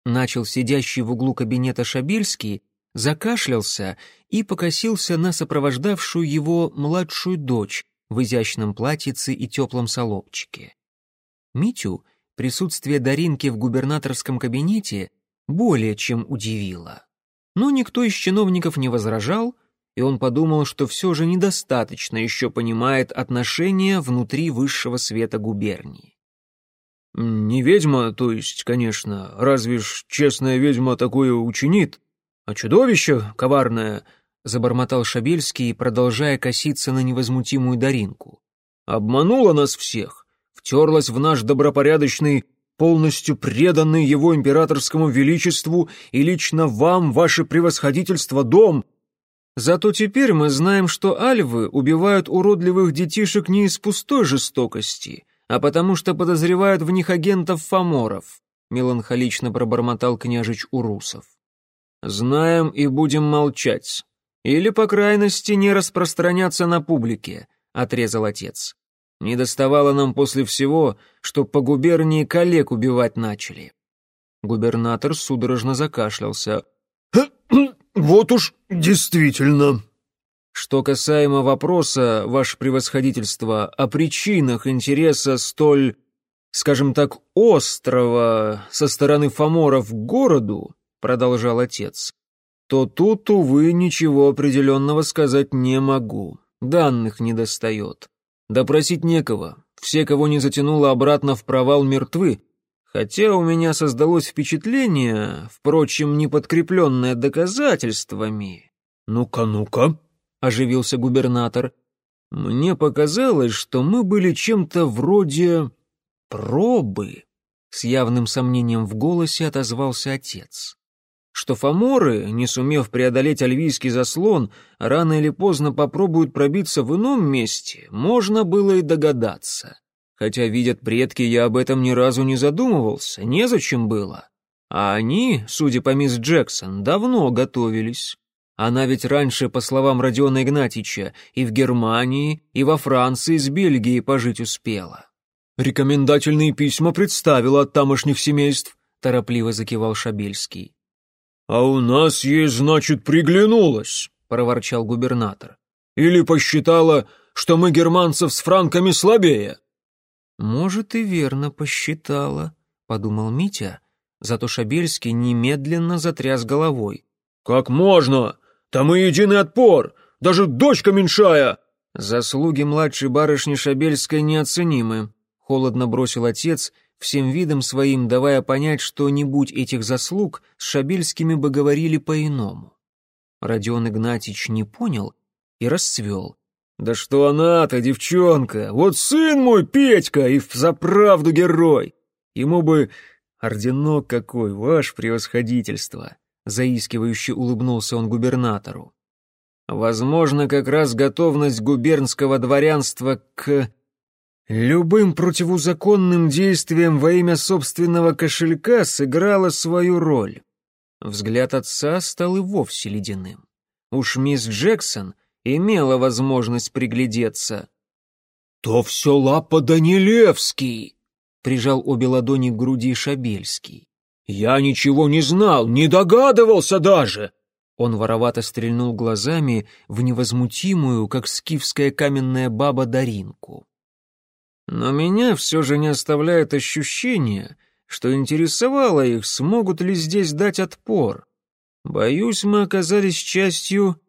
Начал сидящий в углу кабинета Шабельский, закашлялся и покосился на сопровождавшую его младшую дочь в изящном платьице и теплом солобчике. Митю присутствие Даринки в губернаторском кабинете более чем удивило. Но никто из чиновников не возражал, и он подумал, что все же недостаточно еще понимает отношения внутри высшего света губернии. Не ведьма, то есть, конечно, разве ж честная ведьма такое учинит, а чудовище коварное, забормотал Шабельский, продолжая коситься на невозмутимую Даринку. Обманула нас всех, втерлась в наш добропорядочный, полностью преданный его императорскому величеству и лично вам, ваше превосходительство, дом. Зато теперь мы знаем, что альвы убивают уродливых детишек не из пустой жестокости, а потому что подозревают в них агентов-фаморов», — меланхолично пробормотал княжич Урусов. «Знаем и будем молчать. Или, по крайности, не распространяться на публике», — отрезал отец. «Не доставало нам после всего, что по губернии коллег убивать начали». Губернатор судорожно закашлялся. «Вот уж действительно», что касаемо вопроса, ваше превосходительство, о причинах интереса столь, скажем так, острого со стороны фаморов к городу, продолжал отец, то тут, увы, ничего определенного сказать не могу. Данных не достает. Допросить некого. Все, кого не затянуло обратно в провал, мертвы. Хотя у меня создалось впечатление, впрочем, не подкрепленное доказательствами. «Ну-ка, ну-ка», — оживился губернатор, — «мне показалось, что мы были чем-то вроде пробы». С явным сомнением в голосе отозвался отец. Что фаморы, не сумев преодолеть альвийский заслон, рано или поздно попробуют пробиться в ином месте, можно было и догадаться. Хотя, видят предки, я об этом ни разу не задумывался, незачем было. А они, судя по мисс Джексон, давно готовились. Она ведь раньше, по словам Родиона Игнатьича, и в Германии, и во Франции с Бельгией пожить успела. «Рекомендательные письма представила от тамошних семейств», — торопливо закивал Шабельский. «А у нас ей, значит, приглянулось», — проворчал губернатор. «Или посчитала, что мы германцев с франками слабее». «Может, и верно посчитала», — подумал Митя, зато Шабельский немедленно затряс головой. «Как можно? Там и единый отпор, даже дочка меньшая!» «Заслуги младшей барышни Шабельской неоценимы», — холодно бросил отец, всем видом своим давая понять, что не будь этих заслуг, с Шабельскими бы говорили по-иному. Родион Игнатьич не понял и расцвел. «Да что она-то, девчонка! Вот сын мой, Петька, и заправду герой! Ему бы орденок какой, ваше превосходительство!» Заискивающе улыбнулся он губернатору. «Возможно, как раз готовность губернского дворянства к...» Любым противозаконным действием во имя собственного кошелька сыграла свою роль. Взгляд отца стал и вовсе ледяным. Уж мисс Джексон имела возможность приглядеться. «То все лапа Данилевский!» — прижал обе ладони к груди Шабельский. «Я ничего не знал, не догадывался даже!» Он воровато стрельнул глазами в невозмутимую, как скифская каменная баба, Даринку. Но меня все же не оставляет ощущение, что интересовало их, смогут ли здесь дать отпор. Боюсь, мы оказались частью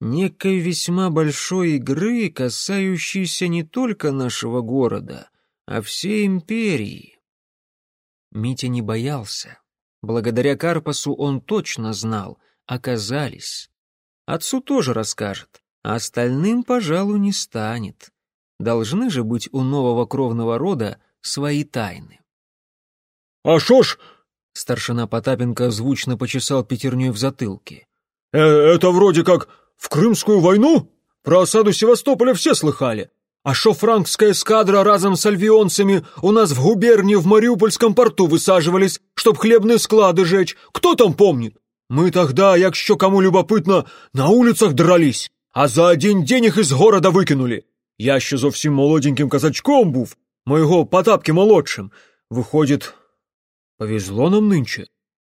некой весьма большой игры, касающейся не только нашего города, а всей империи. Митя не боялся. Благодаря Карпасу он точно знал, оказались. Отцу тоже расскажет, а остальным, пожалуй, не станет. Должны же быть у нового кровного рода свои тайны. «А шо ж?» — старшина Потапенко звучно почесал пятерней в затылке. «Э, «Это вроде как в Крымскую войну? Про осаду Севастополя все слыхали. А шо франкская эскадра разом с альвионцами у нас в губернии в Мариупольском порту высаживались, чтоб хлебные склады жечь? Кто там помнит? Мы тогда, як що кому любопытно, на улицах дрались, а за один день их из города викинули. Я ще зовсім молоденьким казачком був, моєго Потапки молодшим. Виходить, повезло нам нынче.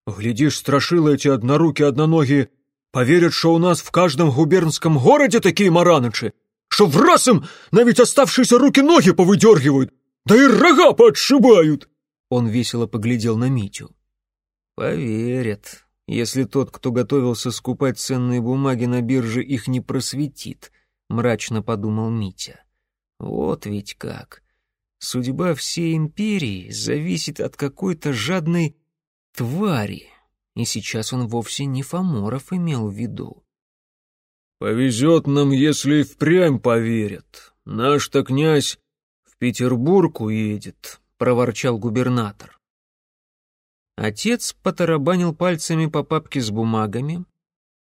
Глядишь, страшила эти одноруки одноноги поверят, что у нас в каждом губернском городе такие маранычи, что в раз им навіть оставшиеся руки-ноги повыдергивают, да и рога подшибают. Он весело поглядел на Митю. Поверят, если тот, кто готовился скупать ценные бумаги на бирже, их не просветит, мрачно подумал Митя. Вот ведь как. Судьба всей империи зависит от какой-то жадной твари, и сейчас он вовсе не Фоморов имел в виду. «Повезет нам, если и впрямь поверят. Наш-то князь в Петербург уедет», — проворчал губернатор. Отец потарабанил пальцами по папке с бумагами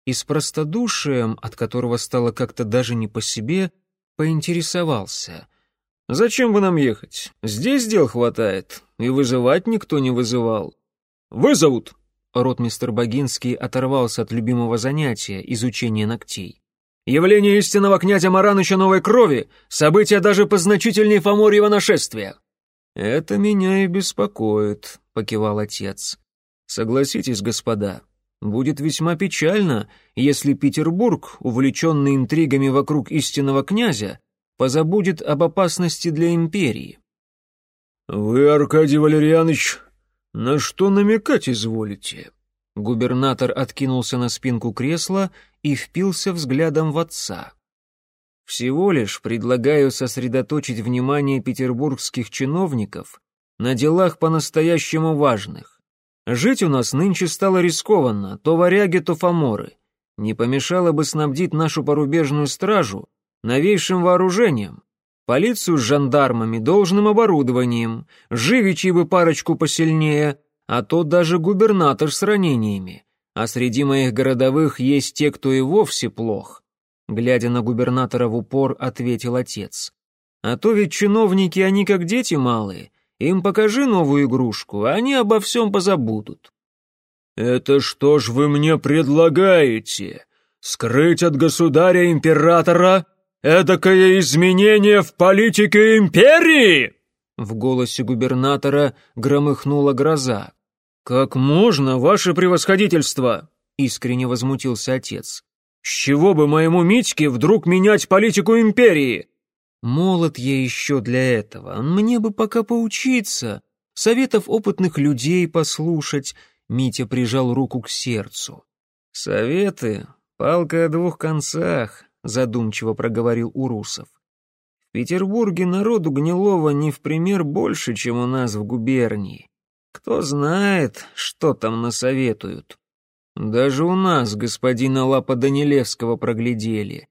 и с простодушием, от которого стало как-то даже не по себе, поинтересовался. «Зачем бы нам ехать? Здесь дел хватает, и вызывать никто не вызывал». «Вызовут!» Ротмистер Богинский оторвался от любимого занятия, изучения ногтей. «Явление истинного князя Мараныча новой крови — событие даже позначительнее Фоморьева нашествия». «Это меня и беспокоит», — покивал отец. «Согласитесь, господа, будет весьма печально, если Петербург, увлеченный интригами вокруг истинного князя, позабудет об опасности для империи». «Вы, Аркадий Валерьянович, на что намекать изволите?» Губернатор откинулся на спинку кресла и впился взглядом в отца. «Всего лишь предлагаю сосредоточить внимание петербургских чиновников на делах по-настоящему важных. Жить у нас нынче стало рискованно, то варяги, то фаморы. Не помешало бы снабдить нашу порубежную стражу новейшим вооружением, полицию с жандармами, должным оборудованием, живичи бы парочку посильнее, а то даже губернатор с ранениями. А среди моих городовых есть те, кто и вовсе плох. Глядя на губернатора в упор, ответил отец. А то ведь чиновники, они как дети малые. Им покажи новую игрушку, а они обо всем позабудут. «Это что ж вы мне предлагаете? Скрыть от государя-императора эдакое изменение в политике империи?» В голосе губернатора громыхнула гроза. «Как можно, ваше превосходительство?» — искренне возмутился отец. «С чего бы моему Митьке вдруг менять политику империи?» «Молод я еще для этого, мне бы пока поучиться, советов опытных людей послушать», — Митя прижал руку к сердцу. «Советы? Палка о двух концах», — задумчиво проговорил Урусов. «В Петербурге народу гнилого не в пример больше, чем у нас в губернии. Кто знает, что там насоветуют. Даже у нас господина Лапа Данилевского проглядели.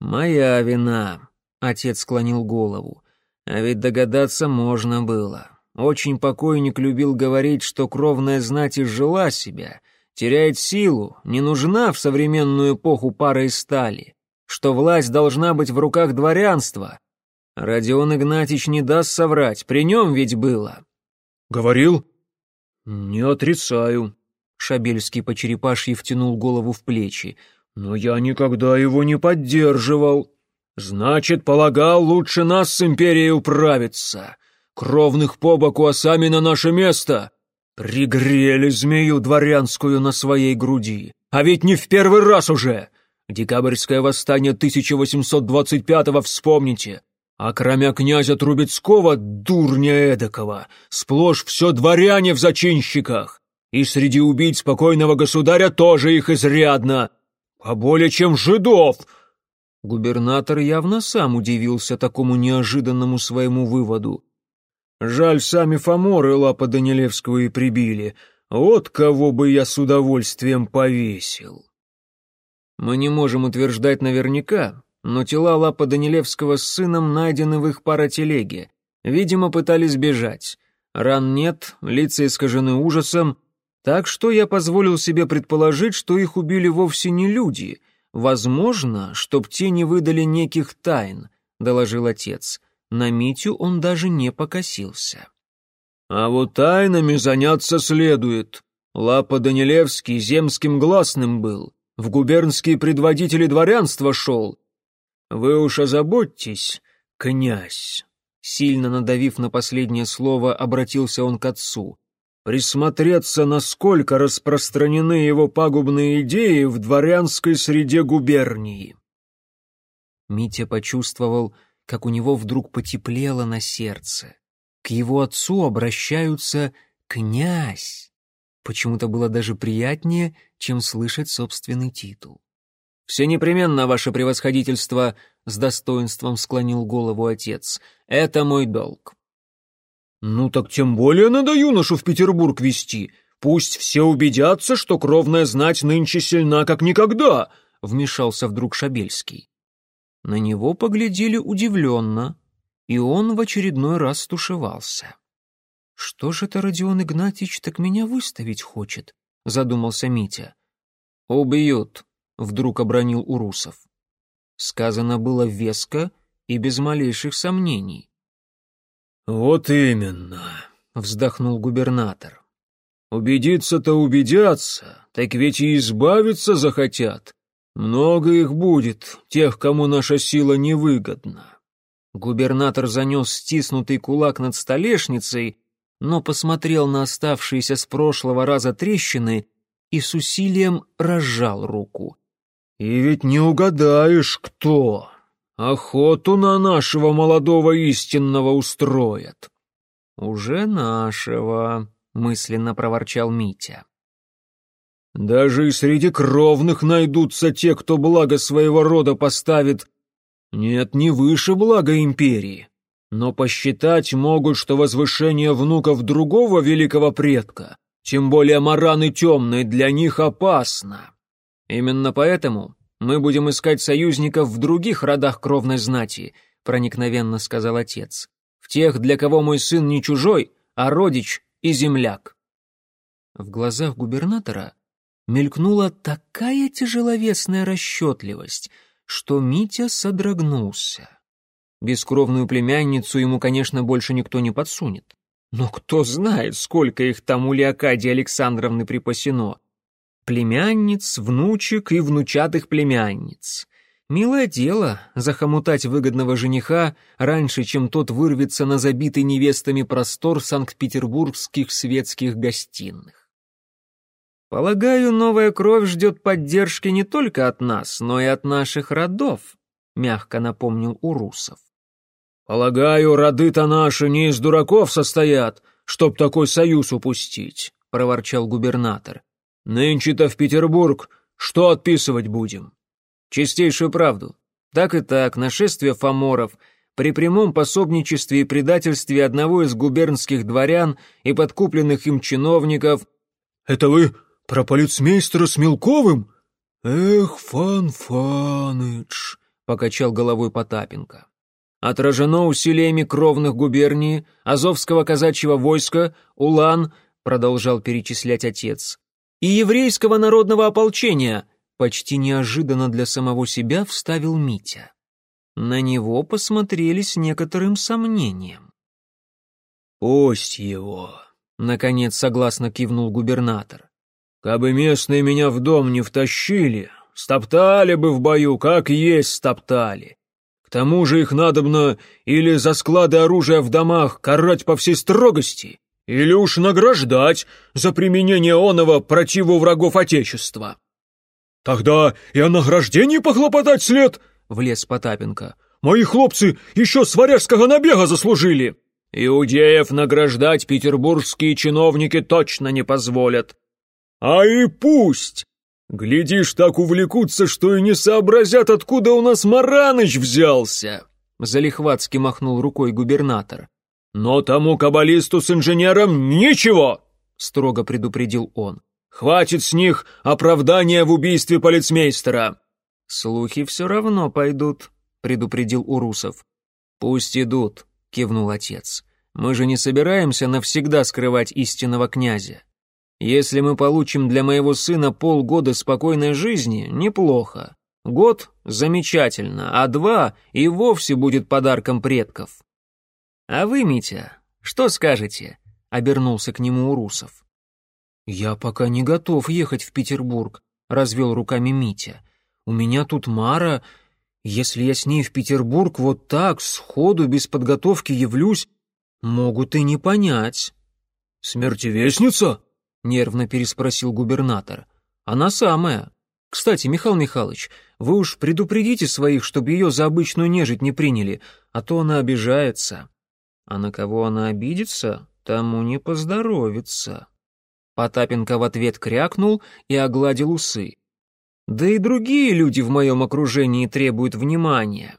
Моя вина, отец склонил голову. А ведь догадаться можно было. Очень покойник любил говорить, что кровная знать изжила себя, теряет силу, не нужна в современную эпоху пара из стали, что власть должна быть в руках дворянства. Родион Игнатьич не даст соврать, при нем ведь было. «Говорил?» «Не отрицаю», — Шабельский по черепашьи втянул голову в плечи. «Но я никогда его не поддерживал. Значит, полагал, лучше нас с империей управиться. Кровных по боку, а сами на наше место. Пригрели змею дворянскую на своей груди. А ведь не в первый раз уже. Декабрьское восстание 1825-го вспомните. А кроме князя Трубецкого, дурня эдакого, сплошь все дворяне в зачинщиках. И среди убийц покойного государя тоже их изрядно. Поболее, чем жидов. Губернатор явно сам удивился такому неожиданному своему выводу. Жаль, сами фаморы Лапа Данилевского и прибили. Вот кого бы я с удовольствием повесил. Мы не можем утверждать наверняка, но тела Лапа Данилевского с сыном найдены в их паротелеге. Видимо, пытались бежать. Ран нет, лица искажены ужасом, так что я позволил себе предположить, что их убили вовсе не люди. Возможно, чтоб те не выдали неких тайн, доложил отец. На Митю он даже не покосился. А вот тайнами заняться следует. Лапа Данилевский земским гласным был, в губернские предводители дворянства шел, «Вы уж озаботьтесь, князь!» Сильно надавив на последнее слово, обратился он к отцу. «Присмотреться, насколько распространены его пагубные идеи в дворянской среде губернии». Митя почувствовал, как у него вдруг потеплело на сердце. К его отцу обращаются «князь». Почему-то было даже приятнее, чем слышать собственный титул. «Все непременно, ваше превосходительство», — с достоинством склонил голову отец. «Это мой долг». «Ну так тем более надо юношу в Петербург вести. Пусть все убедятся, что кровная знать нынче сильна, как никогда», — вмешался вдруг Шабельский. На него поглядели удивленно, и он в очередной раз стушевался. «Что же это Родион Игнатьевич так меня выставить хочет?» — задумался Митя. «Убьют», вдруг обронил Урусов. Сказано было веско и без малейших сомнений. «Вот именно», — вздохнул губернатор. «Убедиться-то убедятся, так ведь и избавиться захотят. Много их будет, тех, кому наша сила невыгодна». Губернатор занес стиснутый кулак над столешницей, но посмотрел на оставшиеся с прошлого раза трещины и с усилием разжал руку. И ведь не угадаешь, кто. Охоту на нашего молодого истинного устроят. Уже нашего, мысленно проворчал Митя. Даже и среди кровных найдутся те, кто благо своего рода поставит... Нет, не выше блага империи. Но посчитать могут, что возвышение внуков другого великого предка, тем более мараны темные, для них опасно. Именно поэтому мы будем искать союзников в других родах кровной знати, проникновенно сказал отец. В тех, для кого мой сын не чужой, а родич и земляк. В глазах губернатора мелькнула такая тяжеловесная расчетливость, что Митя содрогнулся. Бескровную племянницу ему, конечно, больше никто не подсунет. Но кто знает, сколько их там у Леокадии Александровны припасено. Племянниц, внучек и внучатых племянниц. Милое дело захомутать выгодного жениха раньше, чем тот вырвется на забитый невестами простор санкт-петербургских светских гостиных. Полагаю, новая кровь ждет поддержки не только от нас, но и от наших родов, мягко напомнил Урусов. «Полагаю, роды-то наши не из дураков состоят, чтоб такой союз упустить», — проворчал губернатор. «Нынче-то в Петербург что отписывать будем?» «Чистейшую правду. Так и так, нашествие фаморов при прямом пособничестве и предательстве одного из губернских дворян и подкупленных им чиновников...» «Это вы про полицмейстера Смелковым?» «Эх, Фан-Фаныч», — покачал головой Потапенко отражено усилиями кровных губерний, Азовского казачьего войска, Улан, продолжал перечислять отец, и еврейского народного ополчения, почти неожиданно для самого себя вставил Митя. На него посмотрели с некоторым сомнением. «Пусть его», — наконец согласно кивнул губернатор. «Кабы местные меня в дом не втащили, стоптали бы в бою, как есть стоптали тому же их надобно или за склады оружия в домах карать по всей строгости, или уж награждать за применение оного противу врагов Отечества. «Тогда и о награждении похлопотать след!» — влез Потапенко. «Мои хлопцы еще с варяжского набега заслужили!» «Иудеев награждать петербургские чиновники точно не позволят!» «А и пусть! Глядишь, так увлекутся, что и не сообразят, откуда у нас Мараныч взялся!» Залихватски махнул рукой губернатор. «Но тому каббалисту с инженером ничего!» строго предупредил он. «Хватит с них оправдания в убийстве полицмейстера!» «Слухи все равно пойдут», — предупредил Урусов. «Пусть идут», — кивнул отец. «Мы же не собираемся навсегда скрывать истинного князя. Если мы получим для моего сына полгода спокойной жизни, неплохо. Год — замечательно, а два и вовсе будет подарком предков. А вы, Митя, что скажете? — обернулся к нему Урусов. «Я пока не готов ехать в Петербург», — развел руками Митя. «У меня тут Мара. Если я с ней в Петербург вот так, сходу, без подготовки явлюсь, могут и не понять». «Смертевестница?» — нервно переспросил губернатор. «Она самая. Кстати, Михаил Михайлович, вы уж предупредите своих, чтобы ее за обычную нежить не приняли, а то она обижается. А на кого она обидится, тому не поздоровится». Потапенко в ответ крякнул и огладил усы. «Да и другие люди в моем окружении требуют внимания».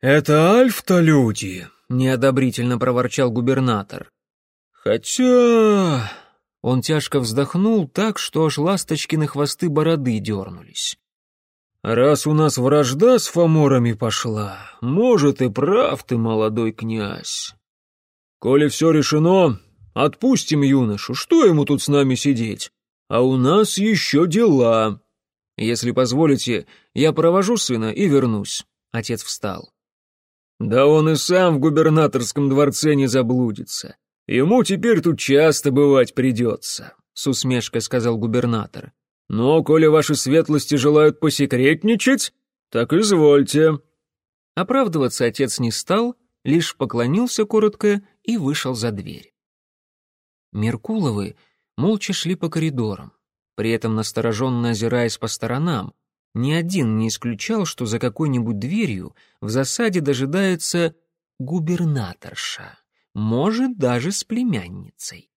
«Это альф-то люди», — неодобрительно проворчал губернатор. «Хотя...» Он тяжко вздохнул так, что аж ласточкины хвосты бороды дернулись. «Раз у нас вражда с фаморами пошла, может, и прав ты, молодой князь. Коли все решено, отпустим юношу, что ему тут с нами сидеть? А у нас еще дела». «Если позволите, я провожу сына и вернусь», — отец встал. «Да он и сам в губернаторском дворце не заблудится. Ему теперь тут часто бывать придется», — с усмешкой сказал губернатор. «Но, коли ваши светлости желают посекретничать, так извольте». Оправдываться отец не стал, лишь поклонился коротко и вышел за дверь. Меркуловы молча шли по коридорам, при этом настороженно озираясь по сторонам. Ни один не исключал, что за какой-нибудь дверью в засаде дожидается губернаторша может, даже с племянницей.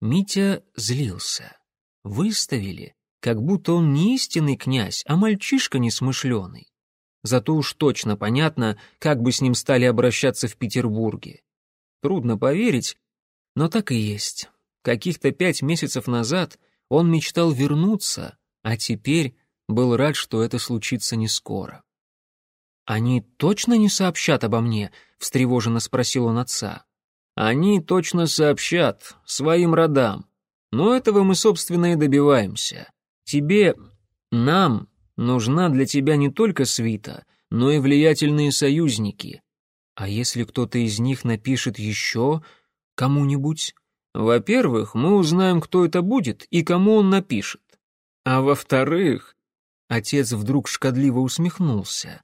Митя злился. Выставили, как будто он не истинный князь, а мальчишка несмышленый. Зато уж точно понятно, как бы с ним стали обращаться в Петербурге. Трудно поверить, но так и есть. Каких-то пять месяцев назад он мечтал вернуться, а теперь был рад, что это случится не скоро. «Они точно не сообщат обо мне?» — встревоженно спросил он отца. «Они точно сообщат, своим родам. Но этого мы, собственно, и добиваемся. Тебе, нам, нужна для тебя не только свита, но и влиятельные союзники. А если кто-то из них напишет еще кому-нибудь? Во-первых, мы узнаем, кто это будет и кому он напишет. А во-вторых, отец вдруг шкодливо усмехнулся.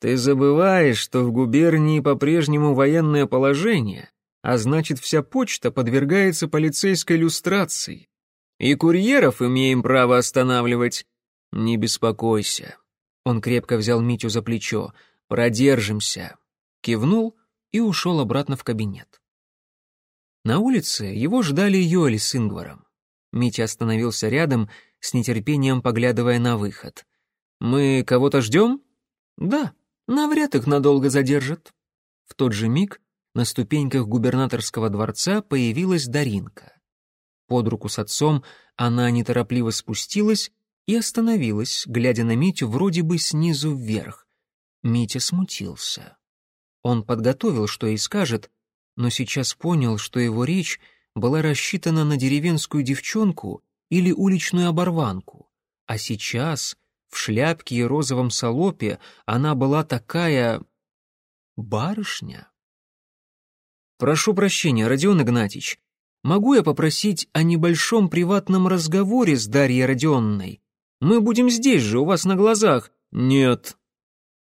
Ты забываешь, что в губернии по-прежнему военное положение, а значит, вся почта подвергается полицейской люстрации. И курьеров имеем право останавливать. Не беспокойся. Он крепко взял Митю за плечо. Продержимся. Кивнул и ушел обратно в кабинет. На улице его ждали Йоли с Ингваром. Митя остановился рядом, с нетерпением поглядывая на выход. «Мы кого-то ждем?» «Да, навряд их надолго задержат». В тот же миг на ступеньках губернаторского дворца появилась Даринка. Под руку с отцом она неторопливо спустилась и остановилась, глядя на Митю вроде бы снизу вверх. Митя смутился. Он подготовил, что ей скажет, но сейчас понял, что его речь была рассчитана на деревенскую девчонку или уличную оборванку, а сейчас в шляпке и розовом салопе она была такая... барышня. «Прошу прощения, Родион Игнатьич, могу я попросить о небольшом приватном разговоре с Дарьей Родионной? Мы будем здесь же, у вас на глазах». «Нет».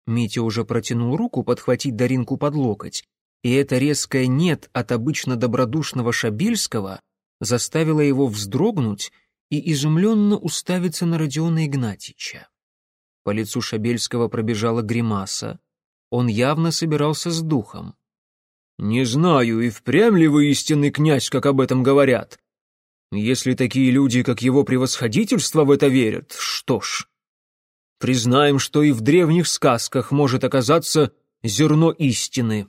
Митя уже протянул руку подхватить Даринку под локоть, и это резкое «нет» от обычно добродушного Шабельского заставило его вздрогнуть и изумленно уставиться на Родиона Игнатьича. По лицу Шабельского пробежала гримаса. Он явно собирался с духом. «Не знаю, и впрямь ли вы истинный князь, как об этом говорят. Если такие люди, как его превосходительство, в это верят, что ж. Признаем, что и в древних сказках может оказаться зерно истины».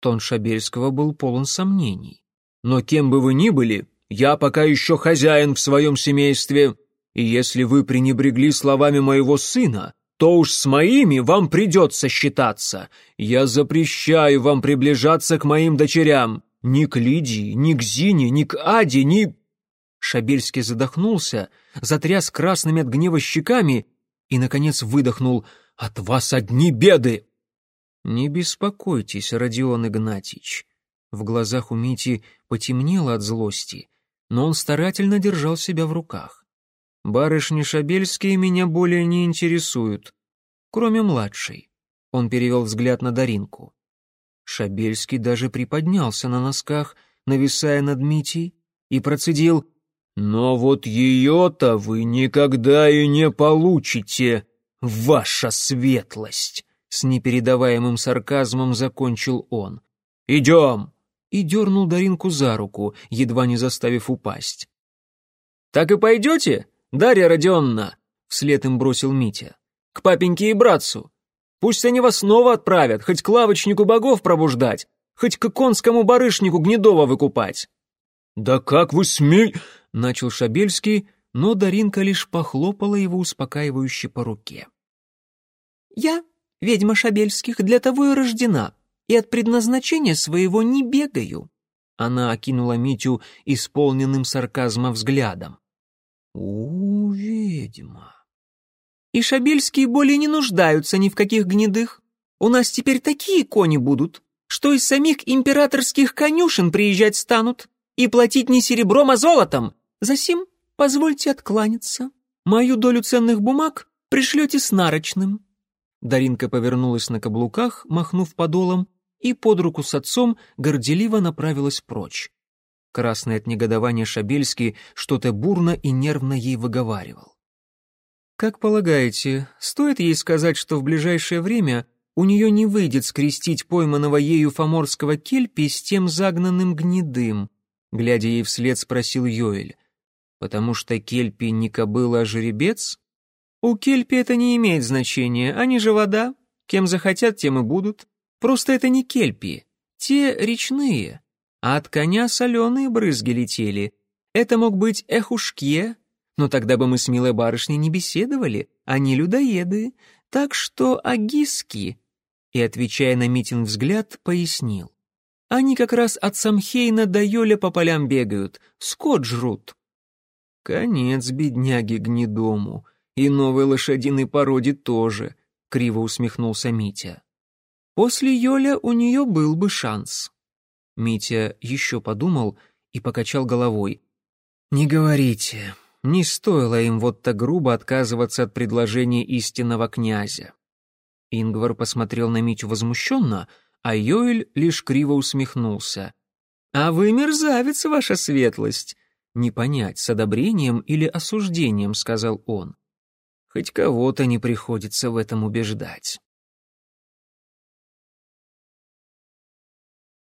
Тон Шабельского был полон сомнений. «Но кем бы вы ни были, я пока еще хозяин в своем семействе, и если вы пренебрегли словами моего сына, то уж с моими вам придется считаться. Я запрещаю вам приближаться к моим дочерям. Ни к Лидии, ни к Зине, ни к Аде, ни...» Шабельский задохнулся, затряс красными от гнева щеками и, наконец, выдохнул «От вас одни беды!» «Не беспокойтесь, Родион Игнатьич». В глазах у Мити потемнело от злости, но он старательно держал себя в руках. «Барышни Шабельские меня более не интересуют, кроме младшей». Он перевел взгляд на Даринку. Шабельский даже приподнялся на носках, нависая над Митей, и процедил «Но вот ее-то вы никогда и не получите, ваша светлость!» С непередаваемым сарказмом закончил он. «Идем!» и дернул Даринку за руку, едва не заставив упасть. «Так и пойдете, Дарья Родионна?» — вслед им бросил Митя. «К папеньке и братцу. Пусть они вас снова отправят, хоть к лавочнику богов пробуждать, хоть к конскому барышнику Гнедова выкупать». «Да как вы смей...» — начал Шабельский, но Даринка лишь похлопала его успокаивающе по руке. «Я ведьма Шабельских, для того и рождена, и от предназначения своего не бегаю». Она окинула Митю исполненным сарказма взглядом. «У, ведьма!» «И Шабельские более не нуждаются ни в каких гнедых. У нас теперь такие кони будут, что из самих императорских конюшен приезжать станут и платить не серебром, а золотом. Засим позвольте откланяться. Мою долю ценных бумаг пришлете с нарочным. Даринка повернулась на каблуках, махнув подолом, и под руку с отцом горделиво направилась прочь. Красный от негодования Шабельский что-то бурно и нервно ей выговаривал. «Как полагаете, стоит ей сказать, что в ближайшее время у нее не выйдет скрестить пойманного ею фоморского кельпи с тем загнанным гнедым?» Глядя ей вслед, спросил Йоэль. «Потому что кельпи не кобыла, а жеребец?» «У кельпи это не имеет значения, они же вода. Кем захотят, тем и будут. Просто это не кельпи. Те речные. А от коня соленые брызги летели. Это мог быть эхушке, но тогда бы мы с милой барышней не беседовали, они людоеды. Так что агиски...» И, отвечая на Митин взгляд, пояснил. «Они как раз от Самхейна до Йоля по полям бегают, скот жрут». «Конец бедняги гнедому, и новой лошадиной породе тоже», — криво усмехнулся Митя. «После Йоля у нее был бы шанс». Митя еще подумал и покачал головой. «Не говорите, не стоило им вот так грубо отказываться от предложения истинного князя. Ингвар посмотрел на Митю возмущенно, а Йоэль лишь криво усмехнулся. «А вы мерзавец, ваша светлость!» «Не понять, с одобрением или осуждением», — сказал он. «Хоть кого-то не приходится в этом убеждать».